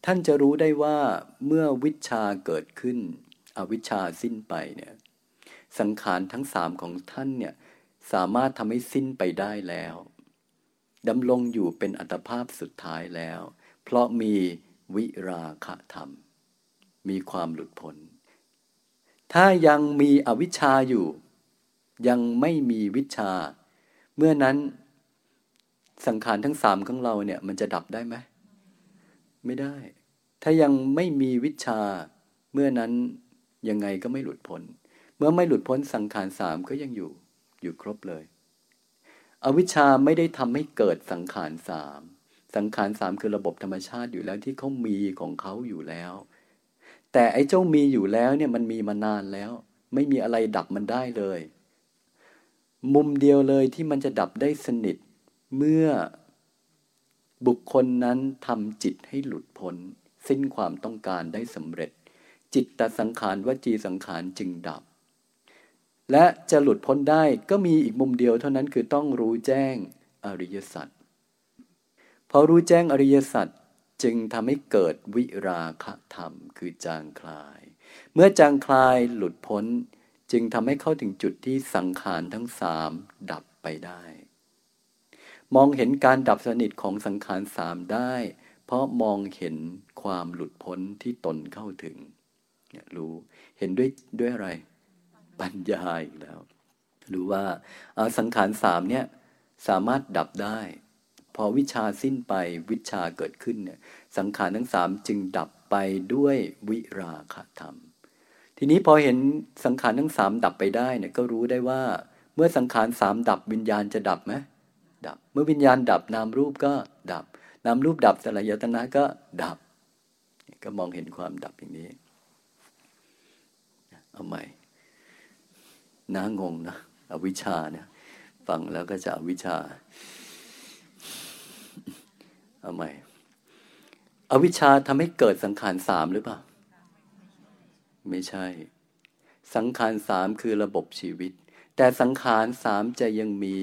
ท่านจะรู้ได้ว่าเมื่อวิชาเกิดขึ้น อวิชาสิ้นไปเนี่ย สังขารทั้งสามของท่านเนี่ย สามารถทำให้สิ้นไปได้แล้วดำรงอยู่เป็นอัตภาพสุดท้ายแล้ว เพราะมีวิราคะธรรม มีความหลุดพ้น ถ้ายังมีอวิชชาอยู่ ยังไม่มีวิชา เมื่อนั้นสังขารทั้งสามของเราเนี่ยมันจะดับได้ไหม ไม่ได้ ถ้ายังไม่มีวิชา เมื่อนั้นยังไงก็ไม่หลุดพ้น เมื่อไม่หลุดพ้นสังขารสามก็ยังอยู่ อยู่ครบเลย อวิชชาไม่ได้ทำให้เกิดสังขารสาม สังขารสามคือระบบธรรมชาติอยู่แล้วที่เขามีของเขาอยู่แล้ว แต่ไอ้เจ้ามีอยู่แล้วเนี่ยมันมีมานานแล้ว ไม่มีอะไรดับมันได้เลย มุมเดียวเลยที่มันจะดับได้สนิท เมื่อบุคคลนั้นทำจิตให้หลุดพ้น สิ้นความต้องการได้สำเร็จ จิตตสังขารวจีสังขารจึงดับ และจะหลุดพ้นได้ก็มีอีกมุมเดียวเท่านั้นคือต้องรู้แจ้งอริยสัจพอรู้แจ้งอริยสัจ จึงทำให้เกิดวิราคะธรรม คือจางคลาย เมื่อจางคลายหลุดพ้น จึงทำให้เข้าถึงจุดที่สังขารทั้งสามดับไปได้ มองเห็นการดับสนิทของสังขารสามได้ เพราะมองเห็นความหลุดพ้นที่ตนเข้าถึงเนี่ยรู้เห็นด้วยด้วยอะไร ปัญญาอีกแล้ว รู้ว่าสังขารสามเนี่ยสามารถดับได้ พอวิชาสิ้นไปวิชาเกิดขึ้นเนี่ยสังขารทั้งสามจึงดับไปด้วยวิราคธรรม ทีนี้พอเห็นสังขารทั้งสามดับไปได้เนี่ยก็รู้ได้ว่า เมื่อสังขารสามดับวิญญาณจะดับไหมดับ เมื่อวิญญาณดับนามรูปก็ดับ นามรูปดับสลายตนะก็ดับ ก็มองเห็นความดับอย่างนี้ เอาใหม่น่างงนะอวิชชาเนี่ยฟังแล้วก็จะอวิชชา เอาใหม่ อวิชชาทำให้เกิดสังขารสามหรือเปล่า ไม่ใช่ สังขารสามคือระบบชีวิต แต่สังขารสามจะยังมี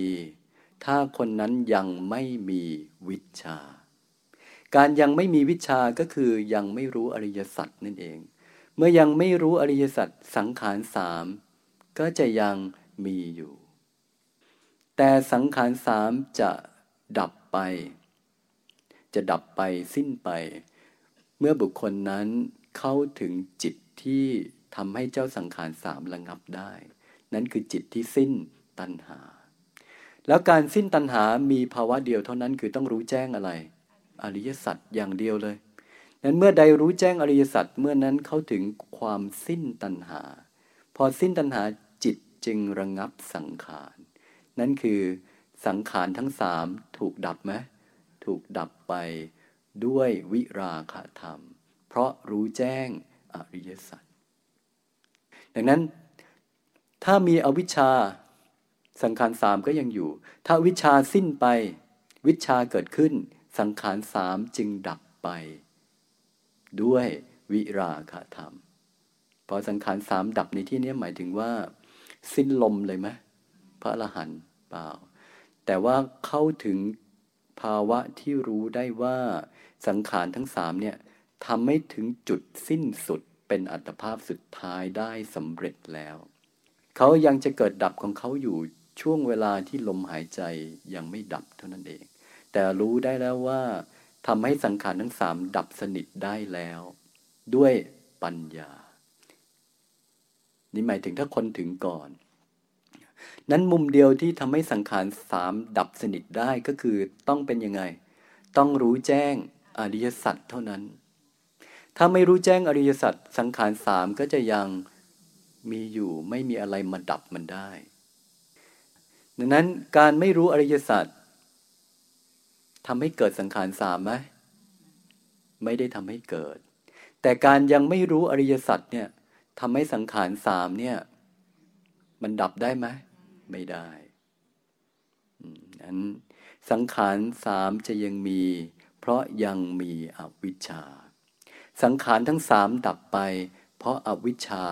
ถ้าคนนั้นยังไม่มีวิชา การยังไม่มีวิชาก็คือยังไม่รู้อริยสัจนั่นเอง เมื่อยังไม่รู้อริยสัจสังขารสามก็จะยังมีอยู่ แต่สังขารสามจะดับไป จะดับไปสิ้นไป เมื่อบุคคลนั้นเข้าถึงจิตที่ทำให้เจ้าสังขารสามระงับได้ นั่นคือจิตที่สิ้นตัณหา แล้วการสิ้นตัณหามีภาวะเดียวเท่านั้นคือต้องรู้แจ้งอะไร อริยสัจอย่างเดียวเลยนั้นเมื่อใดรู้แจ้งอริยสัจเมื่อนั้นเข้าถึงความสิ้นตัณหา พอสิ้นตัณหาจิตจึงระงงับสังขาร นั่นคือสังขารทั้งสามถูกดับไหม ถูกดับไปด้วยวิราคธรรม เพราะรู้แจ้งอริยสัจดังนั้นถ้ามีอวิชชาสังขารสามก็ยังอยู่ ถ้าวิชาสิ้นไป วิชาเกิดขึ้น สังขารสามจึงดับไป ด้วยวิราคธรรม พอสังขารสามดับในที่นี้หมายถึงว่า สิ้นลมเลยไหมพระอรหันต์เปล่า แต่ว่าเข้าถึง ภาวะที่รู้ได้ว่าสังขารทั้งสามเนี่ยทำให้ถึงจุดสิ้นสุดเป็นอัตภาพสุดท้ายได้สำเร็จแล้ว เขายังจะเกิดดับของเขาอยู่ช่วงเวลาที่ลมหายใจยังไม่ดับเท่านั้นเอง แต่รู้ได้แล้วว่าทำให้สังขารทั้งสามดับสนิทได้แล้ว ด้วยปัญญา นี่หมายถึงถ้าคนถึงก่อน นั้นมุมเดียวที่ทำให้สังขารสามดับสนิทได้ก็คือต้องเป็นยังไง ต้องรู้แจ้งอริยสัจเท่านั้น ถ้าไม่รู้แจ้งอริยสัจสังขารสามก็จะยังมีอยู่ไม่มีอะไรมาดับมันได้ ดังนั้นการไม่รู้อริยสัจทำให้เกิดสังขารสามไหมไม่ได้ทำให้เกิด แต่การยังไม่รู้อริยสัจเนี่ยทำให้สังขารสามเนี่ย มันดับได้ไหม ไม่ได้นั้นสังขารสามจะยังมี เพราะยังมีอวิชชา สังขารทั้งสามดับไป เพราะอาวิชชา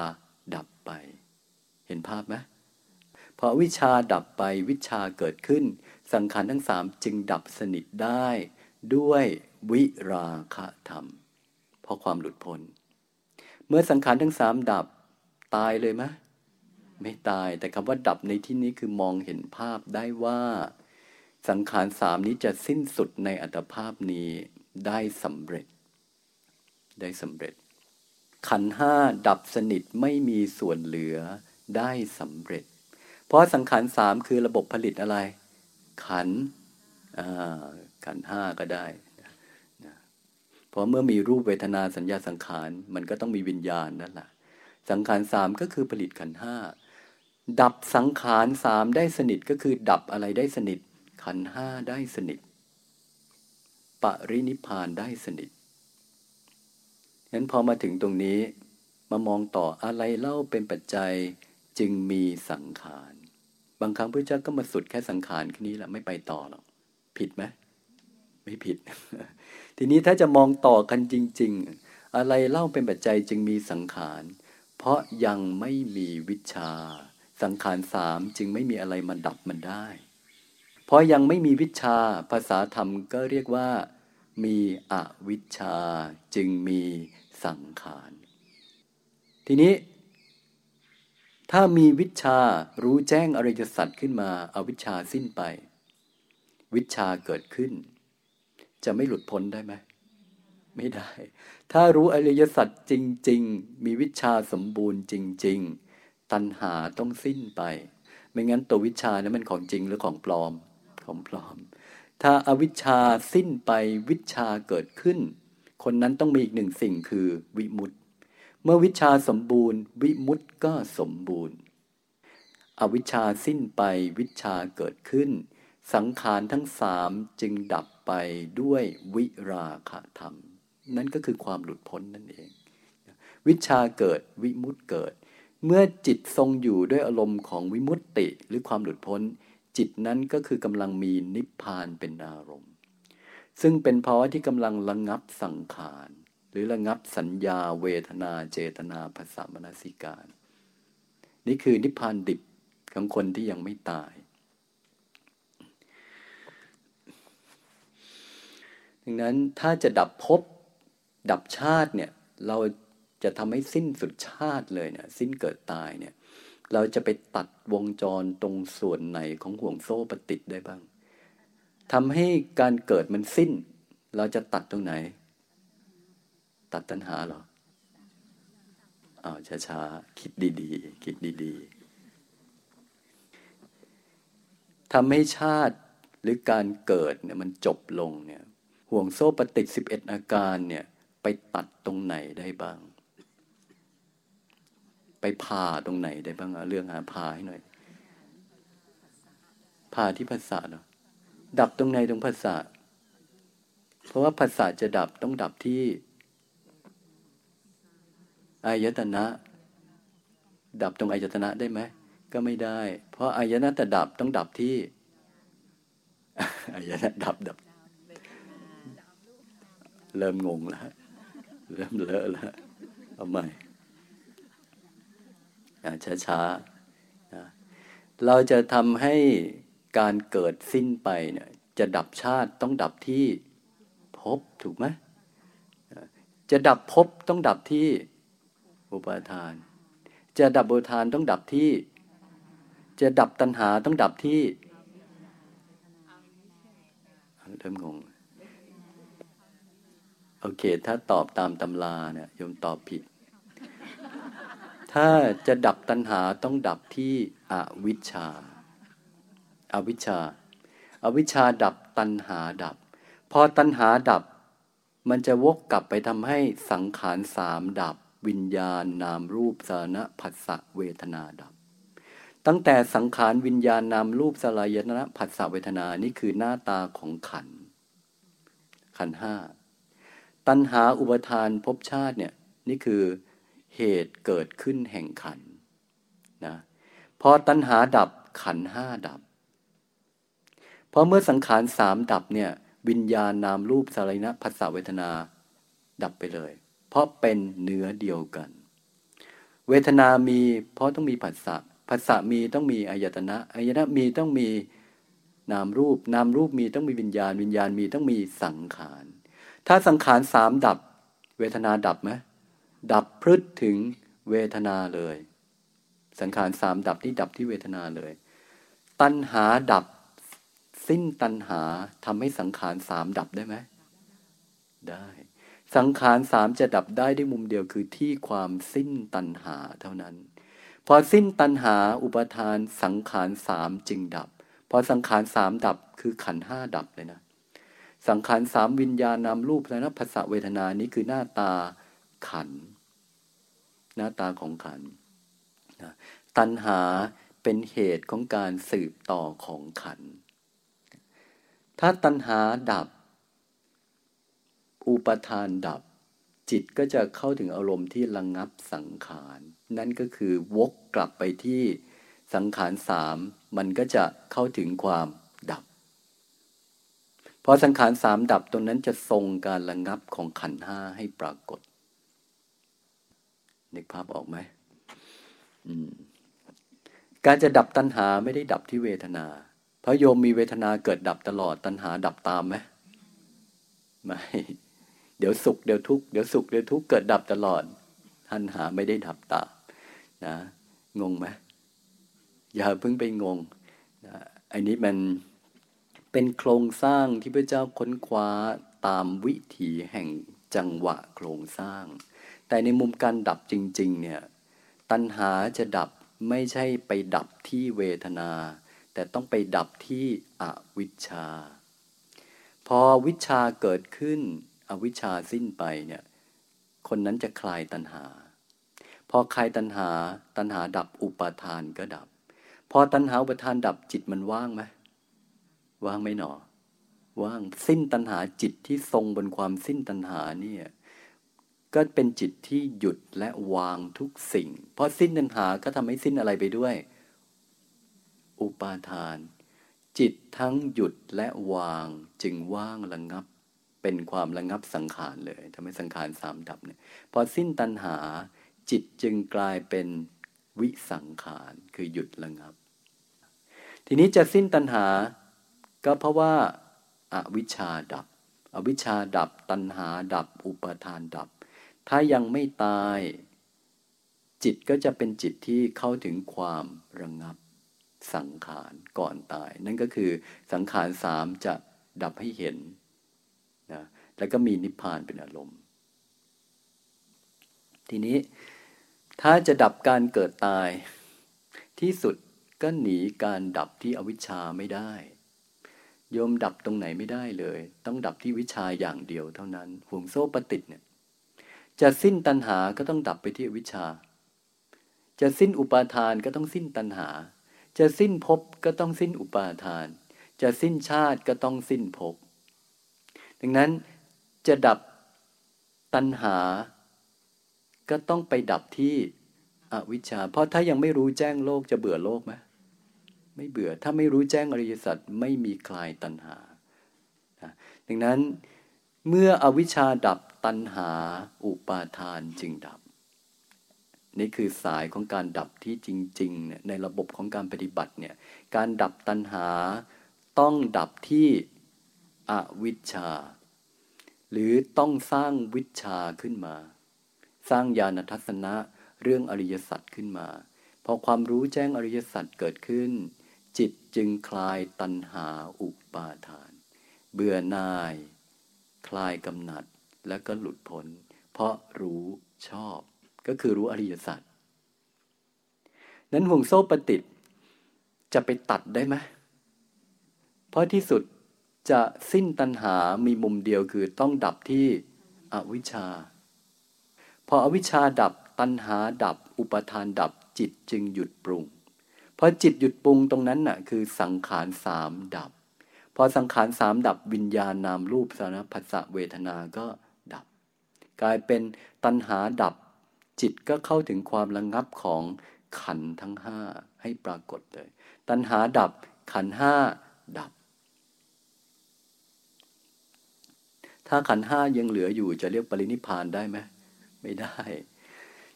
ดับไป เห็นภาพไหมพอวิชาดับไปวิชาเกิดขึ้น สังขารทั้งสามจึงดับสนิทได้ ด้วยวิราคะธรรม เพราะความหลุดพ้น เมื่อสังขารทั้งสามดับตายเลยไหม ไม่ตาย แต่คำว่าดับในที่นี้คือมองเห็นภาพได้ว่า สังขารสามนี้จะสิ้นสุดในอัตภาพนี้ได้สำเร็จ ได้สำเร็จ ขันห้าดับสนิทไม่มีส่วนเหลือได้สำเร็จ เพราะสังขารสามคือระบบผลิตอะไร ขันขันห้าก็ได้เพราะเมื่อมีรูปเวทนาสัญญาสังขาร มันก็ต้องมีวิญญาณนั่นแหละสังขารสามก็คือผลิตขันห้า ดับสังขารสามได้สนิทก็คือดับอะไรได้สนิท ขันห้าได้สนิท ปรินิพานได้สนิทงั้นพอมาถึงตรงนี้มามองต่ออะไรเล่าเป็นปัจจัยจึงมีสังขาร บางครั้งพระเจ้าก็มาสุดแค่สังขารแค่นี้แหละไม่ไปต่อหรอกผิดไหมไม่ผิด ทีนี้ถ้าจะมองต่อกันจริง ๆ อะไรเล่าเป็นปัจจัยจึงมีสังขาร เพราะยังไม่มีวิชา สังขารสามจึงไม่มีอะไรมาดับมันได้ เพราะยังไม่มีวิชาภาษาธรรมก็เรียกว่า มีอวิชชาจึงมีสังขาร ทีนี้ ถ้ามีวิชารู้แจ้งอริยสัจขึ้นมาอาวิชชาสิ้นไป วิชาเกิดขึ้น จะไม่หลุดพ้นได้ไหมไม่ได้ ถ้ารู้อริยสัจจริง ๆ มีวิชาสมบูรณ์จริง ๆ ตัณหาต้องสิ้นไป ไม่งั้นตัววิชานั้นมันของจริงหรือของปลอม ของปลอม ถ้าอาวิชชาสิ้นไปวิชาเกิดขึ้น คนนั้นต้องมีอีกหนึ่งสิ่งคือวิมุตติ เมื่อวิชาสมบูรณ์ วิมุตติก็สมบูรณ์ อวิชชาสิ้นไปวิชาเกิดขึ้น สังขารทั้งสามจึงดับไปด้วยวิราคะธรรม นั่นก็คือความหลุดพ้นนั่นเอง วิชาเกิดวิมุตติเกิด เมื่อจิตทรงอยู่ด้วยอารมณ์ของวิมุตติหรือความหลุดพ้น จิตนั้นก็คือกำลังมีนิพพานเป็นอารมณ์ ซึ่งเป็นภาวะที่กำลังระงับสังขาร หรือระงับสัญญาเวทนาเจตนาภาษามนสิการ นี่คือนิพพานดิบของคนที่ยังไม่ตายดังนั้นถ้าจะดับภพดับชาติเนี่ยเรา จะทำให้สิ้นสุดชาติเลยเนี่ยสิ้นเกิดตายเนี่ย เราจะไปตัดวงจรตรงส่วนไหนของห่วงโซ่ปฏิติได้บ้างทำให้การเกิดมันสิ้น เราจะตัดตรงไหน ตัดตัณหาหรออ้าวช้าๆคิดดีๆ คิดดีๆทำให้ชาติหรือการเกิดเนี่ยมันจบลงเนี่ยห่วงโซ่ปฏิสิบเอ็ดอาการเนี่ย ไปตัดตรงไหนได้บ้าง ไปผ่าตรงไหนได้บ้างเรื่องหาผ่าให้หน่อยผ่าที่ภาษาเนาะดับตรงไหนตรงภาษาเพราะว่าภาษาจะดับต้องดับที่อายตนะ ดับตรงอายตนะได้ไหมก็ไม่ได้ เพราะอายตนะแต่ดับต้องดับที่อายตนะดับดับ เริ่มงงแล้วเริ่มเลอะแล้วเอาใหม่ ช้าๆเราจะทำให้การเกิดสิ้นไปเนี่ยจะดับชาติต้องดับที่พบถูกไหมจะดับพบต้องดับที่อุปาทาน จะดับอุปทานต้องดับที่ จะดับตัณหาต้องดับที่เริ่มงง โอเค ถ้าตอบตามตำราเนี่ยโยมตอบผิด ถ้าจะดับตัณหาต้องดับที่อวิชชาอาวิชชาอาวิชชาดับตัณหาดับ พอตัณหาดับ มันจะวกกลับไปทำให้สังขารสามดับ วิญญาณนามรูปสารณะผัสสะเวทนาดับ ตั้งแต่สังขารวิญญาณนามรูปสลายนะผัสสะเวทนานี่คือหน้าตาของขัน ขันห้าตัณหาอุปทานภพชาติเนี่ยนี่คือ เหตุเกิดขึ้นแห่งขันนะพอตัณหาดับขันห้าดับพราะเมื่อสังขารสามดับเนี่ย วิญญาณนามรูปสายนะภาษาเวทนา ดับไปเลย เพราะเป็นเนื้อเดียวกัน เวทนามีเพราะต้องมีผัสสะผัสสะมีต้องมีอายตนะอายตนะมีต้องมีนามรูป นามรูปมีต้องมีวิญญาณ วิญญาณมีต้องมีสังขาร ถ้าสังขารสามดับ เวทนาดับไหม ดับพลึดถึงเวทนาเลย สังขารสามดับที่ดับที่เวทนาเลย ตัณหาดับสิ้นตัณหาทำให้สังขารสามดับได้ไหมได้ สังขารสามจะดับได้ด้วยมุมเดียวคือที่ความสิ้นตัณหาเท่านั้น พอสิ้นตัณหาอุปทานสังขารสามจึงดับ พอสังขารสามดับคือขันห้าดับเลยนะ สังขารสามวิญญาณนามรูปและนภาษาเวทนานี้คือหน้าตาขัน หน้าตาของขันตัณหาเป็นเหตุของการสืบต่อของขัน ถ้าตัณหาดับ อุปทานดับ จิตก็จะเข้าถึงอารมณ์ที่ระงงับสังขาร นั่นก็คือวกกลับไปที่สังขารสามมันก็จะเข้าถึงความดับ พอสังขารสามดับตรงนั้นจะทรงการระงงับของขันห้าให้ปรากฏ นึกภาพออกไหมการจะดับตัณหาไม่ได้ดับที่เวทนาพระโยมมีเวทนาเกิดดับตลอดตัณหาดับตามไหมไม่ เดี๋ยวสุขเดี๋ยวทุกข์เดี๋ยวสุขเดี๋ยวทุกข์เกิดดับตลอดตัณหาไม่ได้ดับตามนะงงไหมอย่าเพิ่งไปงงนะอันนี้มันเป็นโครงสร้างที่พระเจ้าค้นคว้าตามวิถีแห่งจังหวะโครงสร้าง แต่ในมุมการดับจริงๆเนี่ยตัณหาจะดับไม่ใช่ไปดับที่เวทนา แต่ต้องไปดับที่อวิชชา พอวิชาเกิดขึ้น อวิชชาสิ้นไปเนี่ยคนนั้นจะคลายตัณหา พอคลายตัณหาตัณหาดับอุปาทานก็ดับ พอตัณหาอุปทานดับจิตมันว่างไหมว่างไม่หนอ ว่างสิ้นตัณหาจิตที่ทรงบนความสิ้นตัณหาเนี่ย ก็เป็นจิตที่หยุดและวางทุกสิ่ง เพราะสิ้นตัณหาก็ทำให้สิ้นอะไรไปด้วย อุปาทาน จิตทั้งหยุดและวางจึงว่างระงงับ เป็นความระงงับสังขารเลยทำให้สังขารสามดับเนี่ยพอสิ้นตัณหา จิตจึงกลายเป็นวิสังขารคือหยุดระงงับ ทีนี้จะสิ้นตัณหา ก็เพราะว่าอาวิชชาดับ อวิชชาดับตัณหาดับ อุปาทานดับ ถ้ายังไม่ตาย จิตก็จะเป็นจิตที่เข้าถึงความระงงับสังขารก่อนตาย นั่นก็คือสังขารสามจะดับให้เห็นนะแล้วก็มีนิพพานเป็นอารมณ์ ทีนี้ถ้าจะดับการเกิดตาย ที่สุดก็หนีการดับที่อวิชชาไม่ได้ โยมดับตรงไหนไม่ได้เลย ต้องดับที่วิชาอย่างเดียวเท่านั้นห่วงโซ่ปฏิติเนี่ย จะสิ้นตัณหาก็ต้องดับไปที่วิชา จะสิ้นอุปาทานก็ต้องสิ้นตัณหา จะสิ้นภพก็ต้องสิ้นอุปาทาน จะสิ้นชาติก็ต้องสิ้นภพ ดังนั้นจะดับตัณหา ก็ต้องไปดับที่อวิชชา เพราะถ้ายังไม่รู้แจ้งโลกจะเบื่อโลกไหมไม่เบื่อ ถ้าไม่รู้แจ้งอริยสัจไม่มีคลายตัณหา ดังนั้น เมื่ออวิชชาดับตัณหาอุปาทานจึงดับ นี่คือสายของการดับที่จริงๆเนี่ยในระบบของการปฏิบัติเนี่ยการดับตัณหาต้องดับที่อวิชชา หรือต้องสร้างวิชาขึ้นมา สร้างญาณทัศนะเรื่องอริยสัจขึ้นมา พอความรู้แจ้งอริยสัจเกิดขึ้น จิตจึงคลายตัณหาอุปาทาน เบื่อหน่าย ลายกำหนัดแล้วก็หลุดพ้น เพราะรู้ชอบ ก็คือรู้อริยสัจนั้นห่วงโซ่ปฏิติจะไปตัดได้ไหมเพราะที่สุดจะสิ้นตัณหามีมุมเดียวคือต้องดับที่อวิชชา พออวิชชาดับตัณหาดับอุปทานดับจิตจึงหยุดปรุงพอจิตหยุดปรุงตรงนั้นน่ะคือสังขารสามดับ พอสังขารสามดับวิญญาณนามรูปสารพัสเวทนาก็ดับ กลายเป็นตัณหาดับ จิตก็เข้าถึงความระงงับของขันทั้งห้าให้ปรากฏเลย ตัณหาดับขันห้าดับ ถ้าขันห้ายังเหลืออยู่จะเรียกปรินิพานได้ไหมไม่ได้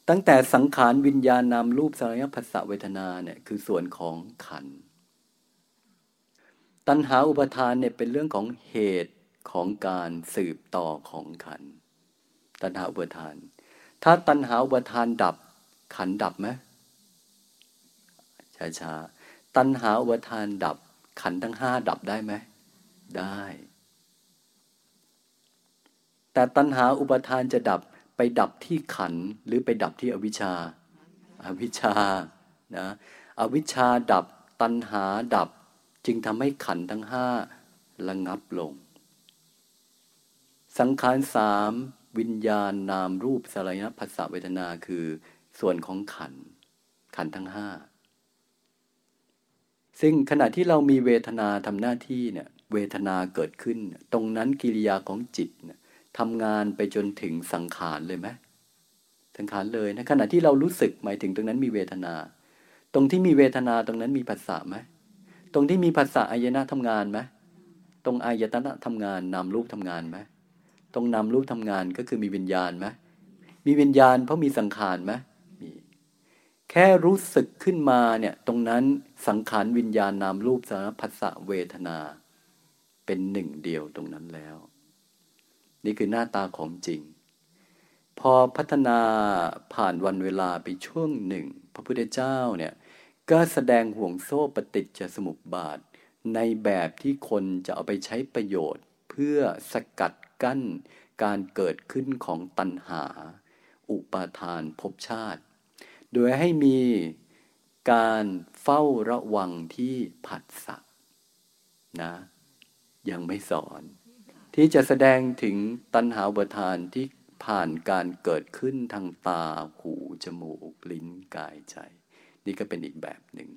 ตั้งแต่สังขารวิญญาณนามรูปสารยภาษาเวทนาเนี่ยคือส่วนของขัน ตัณหาอุปทานเนี่ยเป็นเรื่องของเหตุของการสืบต่อของขัน ตัณหาอุปทาน ถ้าตัณหาอุปทานดับขันดับไหมช้าๆตัณหาอุปทานดับ ขันทั้งห้าดับได้ไหม ได้ แต่ตัณหาอุปทานจะดับไปดับที่ขันหรือไปดับที่อวิชชา อวิชชานะอวิชชาดับ ตัณหาดับ จึงทำให้ขันทั้งห้าระงับลง สังขารสามวิญญาณนามรูปสลายนภาษาเวทนาคือส่วนของขัน ขันทั้งห้าซึ่งขณะที่เรามีเวทนาทำหน้าที่เนี่ยเวทนาเกิดขึ้น ตรงนั้นกิริยาของจิตทำงานไปจนถึงสังขารเลยไหมสังขารเลยนะขณะที่เรารู้สึกหมายถึงตรงนั้นมีเวทนา ตรงที่มีเวทนาตรงนั้นมีภาษาไหม ตรงที่มีภาษาอายนะทำงานไหมตรงอายตนะทำงานนามรูปทำงานไหมตรงนามรูปทำงานก็คือมีวิญญาณไหมมีวิญญาณเพราะมีสังขารไหมมีแค่รู้สึกขึ้นมาเนี่ย ตรงนั้นสังขารวิญญาณนามรูปสารพัสเวทนา เป็นหนึ่งเดียวตรงนั้นแล้ว นี่คือหน้าตาของจริง พอพัฒนาผ่านวันเวลาไปช่วงหนึ่ง พระพุทธเจ้าเนี่ย ก็แสดงห่วงโซ่ปฏิจจสมุปบาท ในแบบที่คนจะเอาไปใช้ประโยชน์ เพื่อสกัดกั้นการเกิดขึ้นของตัณหา อุปาทานภพชาติ โดยให้มีการเฝ้าระวังที่ผัสสะนะ ยังไม่สอน ที่จะแสดงถึงตัณหาบทานที่ผ่านการเกิดขึ้นทางตา หู จมูก ลิ้น กาย ใจ นี่ก็เป็นอีกแบบหนึ่ง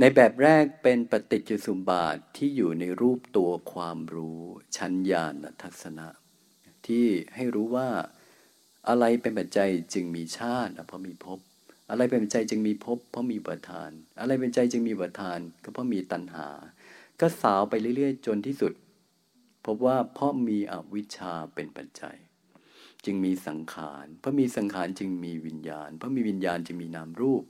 ในแบบแรกเป็นปฏิจจสุบาทที่อยู่ในรูปตัวความรู้ชั้นญาณทัศนะ ที่ให้รู้ว่าอะไรเป็นปัจจัยจึงมีชาติเพราะมีภพอะไรเป็นปัจจัยจึงมีภพเพราะมีประทาน อะไรเป็นปัจจัยจึงมีประทาน ก็เพราะมีตัณหา ก็สาวไปเรื่อย ๆ จนที่สุด พบว่าเพราะมีอวิชชาเป็นปัจจัย จึงมีสังขารเพราะมีสังขารจึงมีวิญญาณ เพราะมีวิญญาณจึงมีนามรูป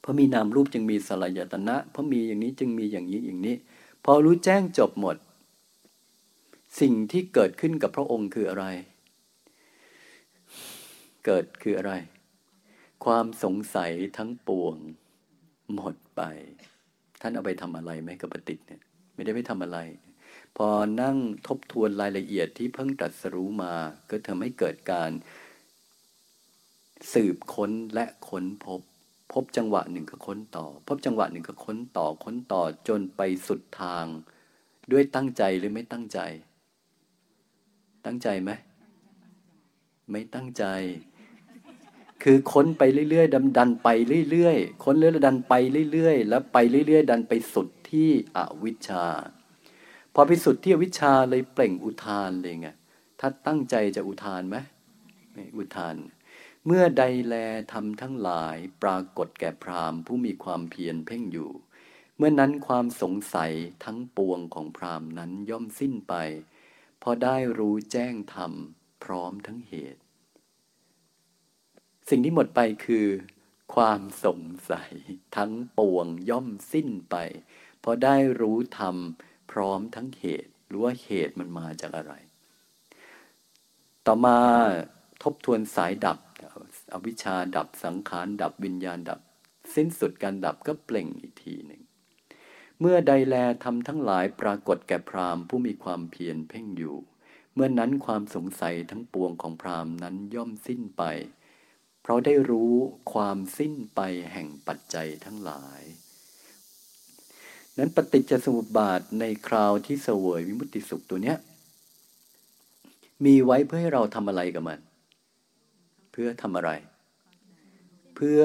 เพราะมีนามรูปจึงมีสลายตนะ เพราะมีอย่างนี้จึงมีอย่างนี้อย่างนี้ พอรู้แจ้งจบหมด สิ่งที่เกิดขึ้นกับพระองค์คืออะไร เกิดคืออะไร ความสงสัยทั้งปวง หมดไป ท่านเอาไปทำอะไรไหมกับปฏิทเนี่ย ไม่ได้ไปทำอะไร พอนั่งทบทวนรายละเอียดที่เพิ่งตรัสรู้มา ก็ทำให้เกิดการ สืบค้นและค้นพบ พบจังหวะหนึ่งก็ค้นต่อ พบจังหวะหนึ่งก็ค้นต่อค้นต่อจนไปสุดทาง ด้วยตั้งใจหรือไม่ตั้งใจ ตั้งใจไหมไม่ตั้งใจ คือค้นไปเรื่อยๆดันดันไปเรื่อยๆค้นเรื่อยๆดันไปเรื่อยๆแล้วไปเรื่อยๆ ดันไปสุดที่อวิชชา พอไปสุดที่วิชาเลยเปล่งอุทานเลยไงถ้าตั้งใจจะอุทานไหมอุทาน เมื่อใดแลทำทั้งหลายปรากฏแก่พรามผู้มีความเพียรเพ่งอยู่ เมื่อนั้นความสงสัยทั้งปวงของพรามนั้นย่อมสิ้นไป พอได้รู้แจ้งธรรมพร้อมทั้งเหตุ สิ่งที่หมดไปคือ ความสงสัยทั้งปวงย่อมสิ้นไปพราะได้รู้ธรรม พร้อมทั้งเหตุ รู้ว่าเหตุมันมาจากอะไร ต่อมาทบทวนสายดับ อวิชชาดับสังขารดับวิญญาณดับ สิ้นสุดการดับก็เปล่งอีกทีหนึ่ง เมื่อใดแลทำทั้งหลายปรากฏแก่พรามผู้มีความเพียรเพ่งอยู่ เมื่อนนั้นความสงสัยทั้งปวงของพราหมณ์นั้นย่อมสิ้นไป เพราะได้รู้ความสิ้นไปแห่งปัจจัยทั้งหลาย นั้นปฏิจจสมุปบาทในคราวที่เสวยวิมุตติสุขตัวเนี้ย มีไว้เพื่อให้เราทำอะไรกับมัน เพื่อทำอะไร เพื่อ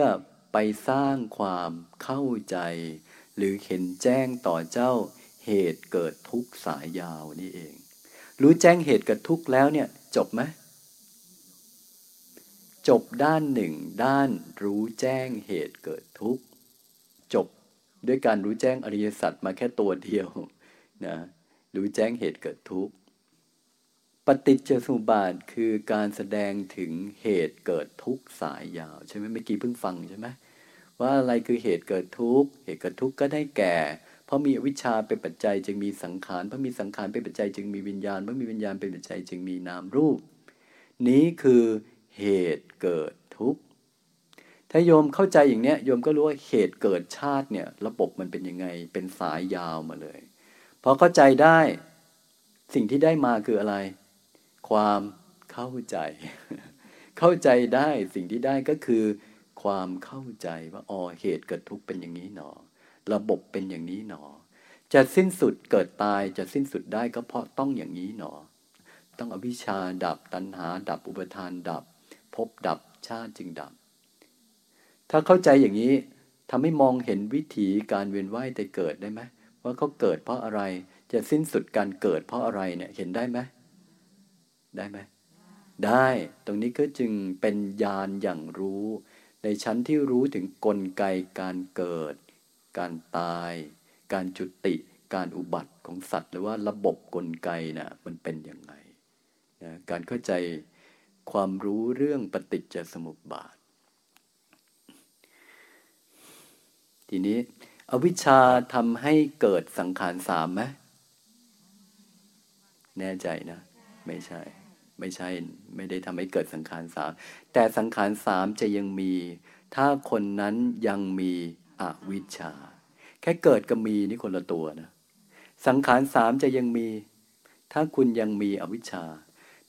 ไปสร้างความเข้าใจ หรือเห็นแจ้งต่อเจ้าเหตุเกิดทุกสายยาวนี่เอง รู้แจ้งเหตุเกิดทุกแล้วเนี่ย จบไหมจบด้านหนึ่งด้านรู้แจ้งเหตุเกิดทุกจบ ด้วยการรู้แจ้งอริยสัจมาแค่ตัวเดียวนะรู้แจ้งเหตุเกิดทุกข์ปฏิจจสมุปบาทคือการแสดงถึงเหตุเกิดทุกข์สายยาว ใช่ไหมเมื่อกี้เพิ่งฟังใช่ไหมว่าอะไรคือเหตุเกิดทุกข์เหตุเกิดทุกข์ก็ได้แก่ เพราะมีวิชาเป็นปัจจัยจึงมีสังขารเพราะมีสังขารเป็นปัจจัยจึงมีวิญญาณเพราะมีวิญญาณเป็นปัจจัยจึงมีนามรูป นี้คือเหตุเกิดทุกข์ ถ้าโยมเข้าใจอย่างเนี้ยโยมก็รู้ว่าเหตุเกิดชาติเนี่ยระบบมันเป็นยังไงเป็นสายยาวมาเลยพอเข้าใจได้สิ่งที่ได้มาคืออะไร ความเข้าใจ เข้าใจได้สิ่งที่ได้ก็คือ ความเข้าใจว่าอ๋อเหตุเกิดทุกข์เป็นอย่างนี้หนอ ระบบเป็นอย่างนี้หนอ จะสิ้นสุดเกิดตายจะสิ้นสุดได้ก็เพราะต้องอย่างนี้หนอ ต้องอวิชชาดับตัณหา ดับอุปทานดับพบดับชาติจึงดับ ถ้าเข้าใจอย่างนี้ทำให้มองเห็นวิถีการเวียนว่ายแต่เกิดได้ไหมว่าเขาเกิดเพราะอะไร จะสิ้นสุดการเกิดเพราะอะไรเนี่ยเห็นได้ไหมได้ไหมได้ตรงนี้ก็จึงเป็นญาณอย่างรู้ ในชั้นที่รู้ถึงกลไกการเกิด การตาย การจุติ การอุบัติของสัตว์ หรือว่าระบบกลไกนะ่ะมันเป็นยังไงนะการเข้าใจความรู้เรื่องปฏิจจสมุปบาท ทีนี้ อวิชชาทำให้เกิดสังขารสามไหมแน่ใจนะ ไม่ใช่ ไม่ใช่ ไม่ได้ทำให้เกิดสังขารสามแต่สังขารสามจะยังมี ถ้าคนนั้นยังมีอวิชชา แค่เกิดก็มีนี่คนละตัวนะสังขารสามจะยังมี ถ้าคุณยังมีอวิชชา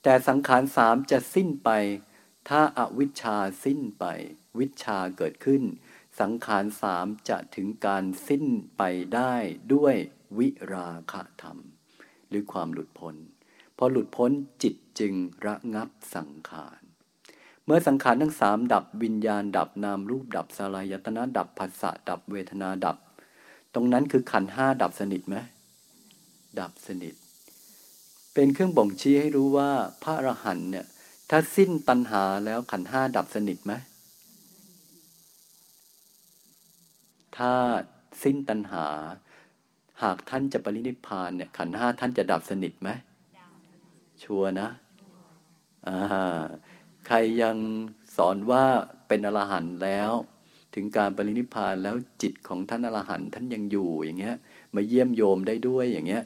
แต่สังขารสามจะสิ้นไป ถ้าอาวิชชาสิ้นไป วิชาเกิดขึ้น สังขารสามจะถึงการสิ้นไปได้ด้วยวิราคะธรรม หรือความหลุดพ้น พอหลุดพ้นจิตจึงระงับสังขาร เมื่อสังขารทั้งสามดับวิญญาณดับนามรูปดับสลายตนะดับภาษะดับเวทนาดับ ตรงนั้นคือขันห้าดับสนิทไหมดับสนิท เป็นเครื่องบ่งชี้ให้รู้ว่าพระอรหันต์เนี่ยถ้าสิ้นตัณหาแล้วขันห้าดับสนิทไหม ถ้าสิ้นตัณหา หากท่านจะปรินิพพานเนี่ยขันห้าท่านจะดับสนิทไหมชัวนะอ่าใครยังสอนว่าเป็นอรหันต์แล้ว ถึงการปรินิพพานแล้วจิตของท่านอรหันต์ท่านยังอยู่อย่างเงี้ย มาเยี่ยมโยมได้ด้วยอย่างเงี้ย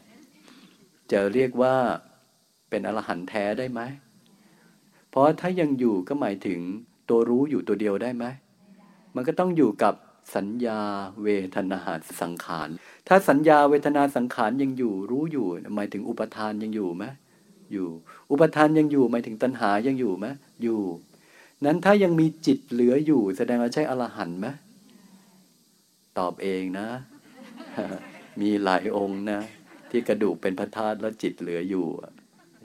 จะเรียกว่าเป็นอรหันต์แท้ได้ไหมเพราะถ้ายังอยู่ก็หมายถึงตัวรู้อยู่ตัวเดียวได้ไหม มันก็ต้องอยู่กับ สัญญาเวทนาสังขาร ถ้าสัญญาเวทนาสังขารยังอยู่รู้อยู่ หมายถึงอุปทานยังอยู่ไหมอยู่ อุปทานยังอยู่หมายถึงตัณหายังอยู่ไหมอยู่ นั้นถ้ายังมีจิตเหลืออยู่ แสดงว่าใช่อรหันต์ไหมตอบเองนะ มีหลายองค์นะ ที่กระดูกเป็นพระธาตุแล้วจิตเหลืออยู่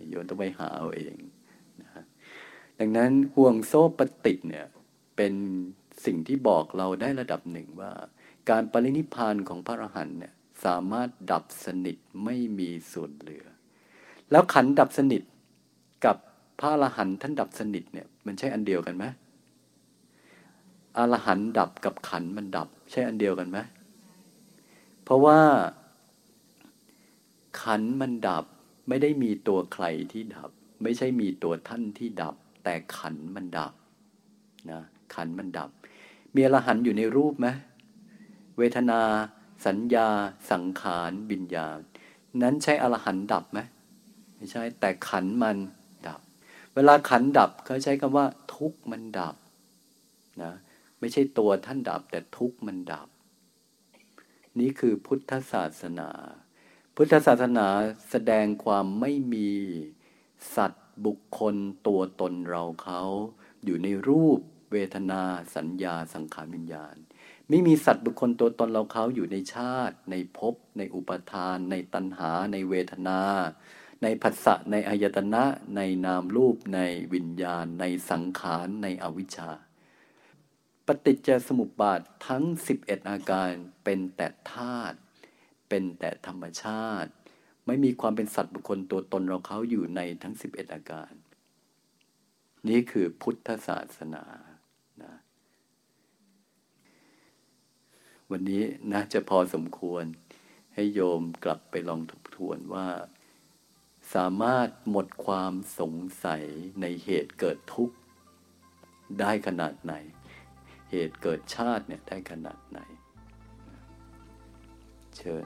โยนต้องไปหาเอาเองนะดังนั้นห่วงโซ่ปฏิจเนี่ยเป็น สิ่งที่บอกเราได้ระดับหนึ่งว่า การปรินิพานของพระอรหันต์เนี่ยสามารถดับสนิทไม่มีส่วนเหลือ แล้วขันดับสนิทกับพระอรหันต์ท่านดับสนิทเนี่ยมันใช่อันเดียวกันไหมอรหันต์ดับกับขันมันดับ ใช่อันเดียวกันไหมเพราะว่าขันมันดับไม่ได้มีตัวใครที่ดับ ไม่ใช่มีตัวท่านที่ดับ แต่ขันมันดับนะขันมันดับ มีอรหันอยู่ในรูปไหมเวทนา สัญญา สังขารบิญญาณ นั้นใช่อรหันดับไหมไม่ใช่ แต่ขันมันดับ เวลาขันดับเขาใช้คำว่า ทุกมันดับนะไม่ใช่ตัวท่านดับ แต่ทุกมันดับ นี่คือพุทธศาสนา พุทธศาสนาแสดงความไม่มีสัตว์บุคคลตัวตนเราเขาอยู่ในรูป เวทนา สัญญา สังขารวิญญาณ ไม่มีสัตว์บุคคลตัวตนเราเขาอยู่ในชาติ ในภพ ในอุปทาน ในตัณหา ในเวทนา ในผัสสะ ในอายตนะ ในนามรูป ในวิญญาณ ในสังขาร ในอวิชชา ปฏิจจสมุปบาททั้ง 11 อาการเป็นแต่ธาตุ เป็นแต่ธรรมชาติ ไม่มีความเป็นสัตว์บุคคลตัวตนเราเขาอยู่ในทั้ง 11 อาการ นี่คือพุทธศาสนานะ วันนี้นะจะพอสมควร ให้โยมกลับไปลองทบทวนว่า สามารถหมดความสงสัยในเหตุเกิดทุกข์ได้ขนาดไหน เหตุเกิดชาติเนี่ยได้ขนาดไหน เชิญ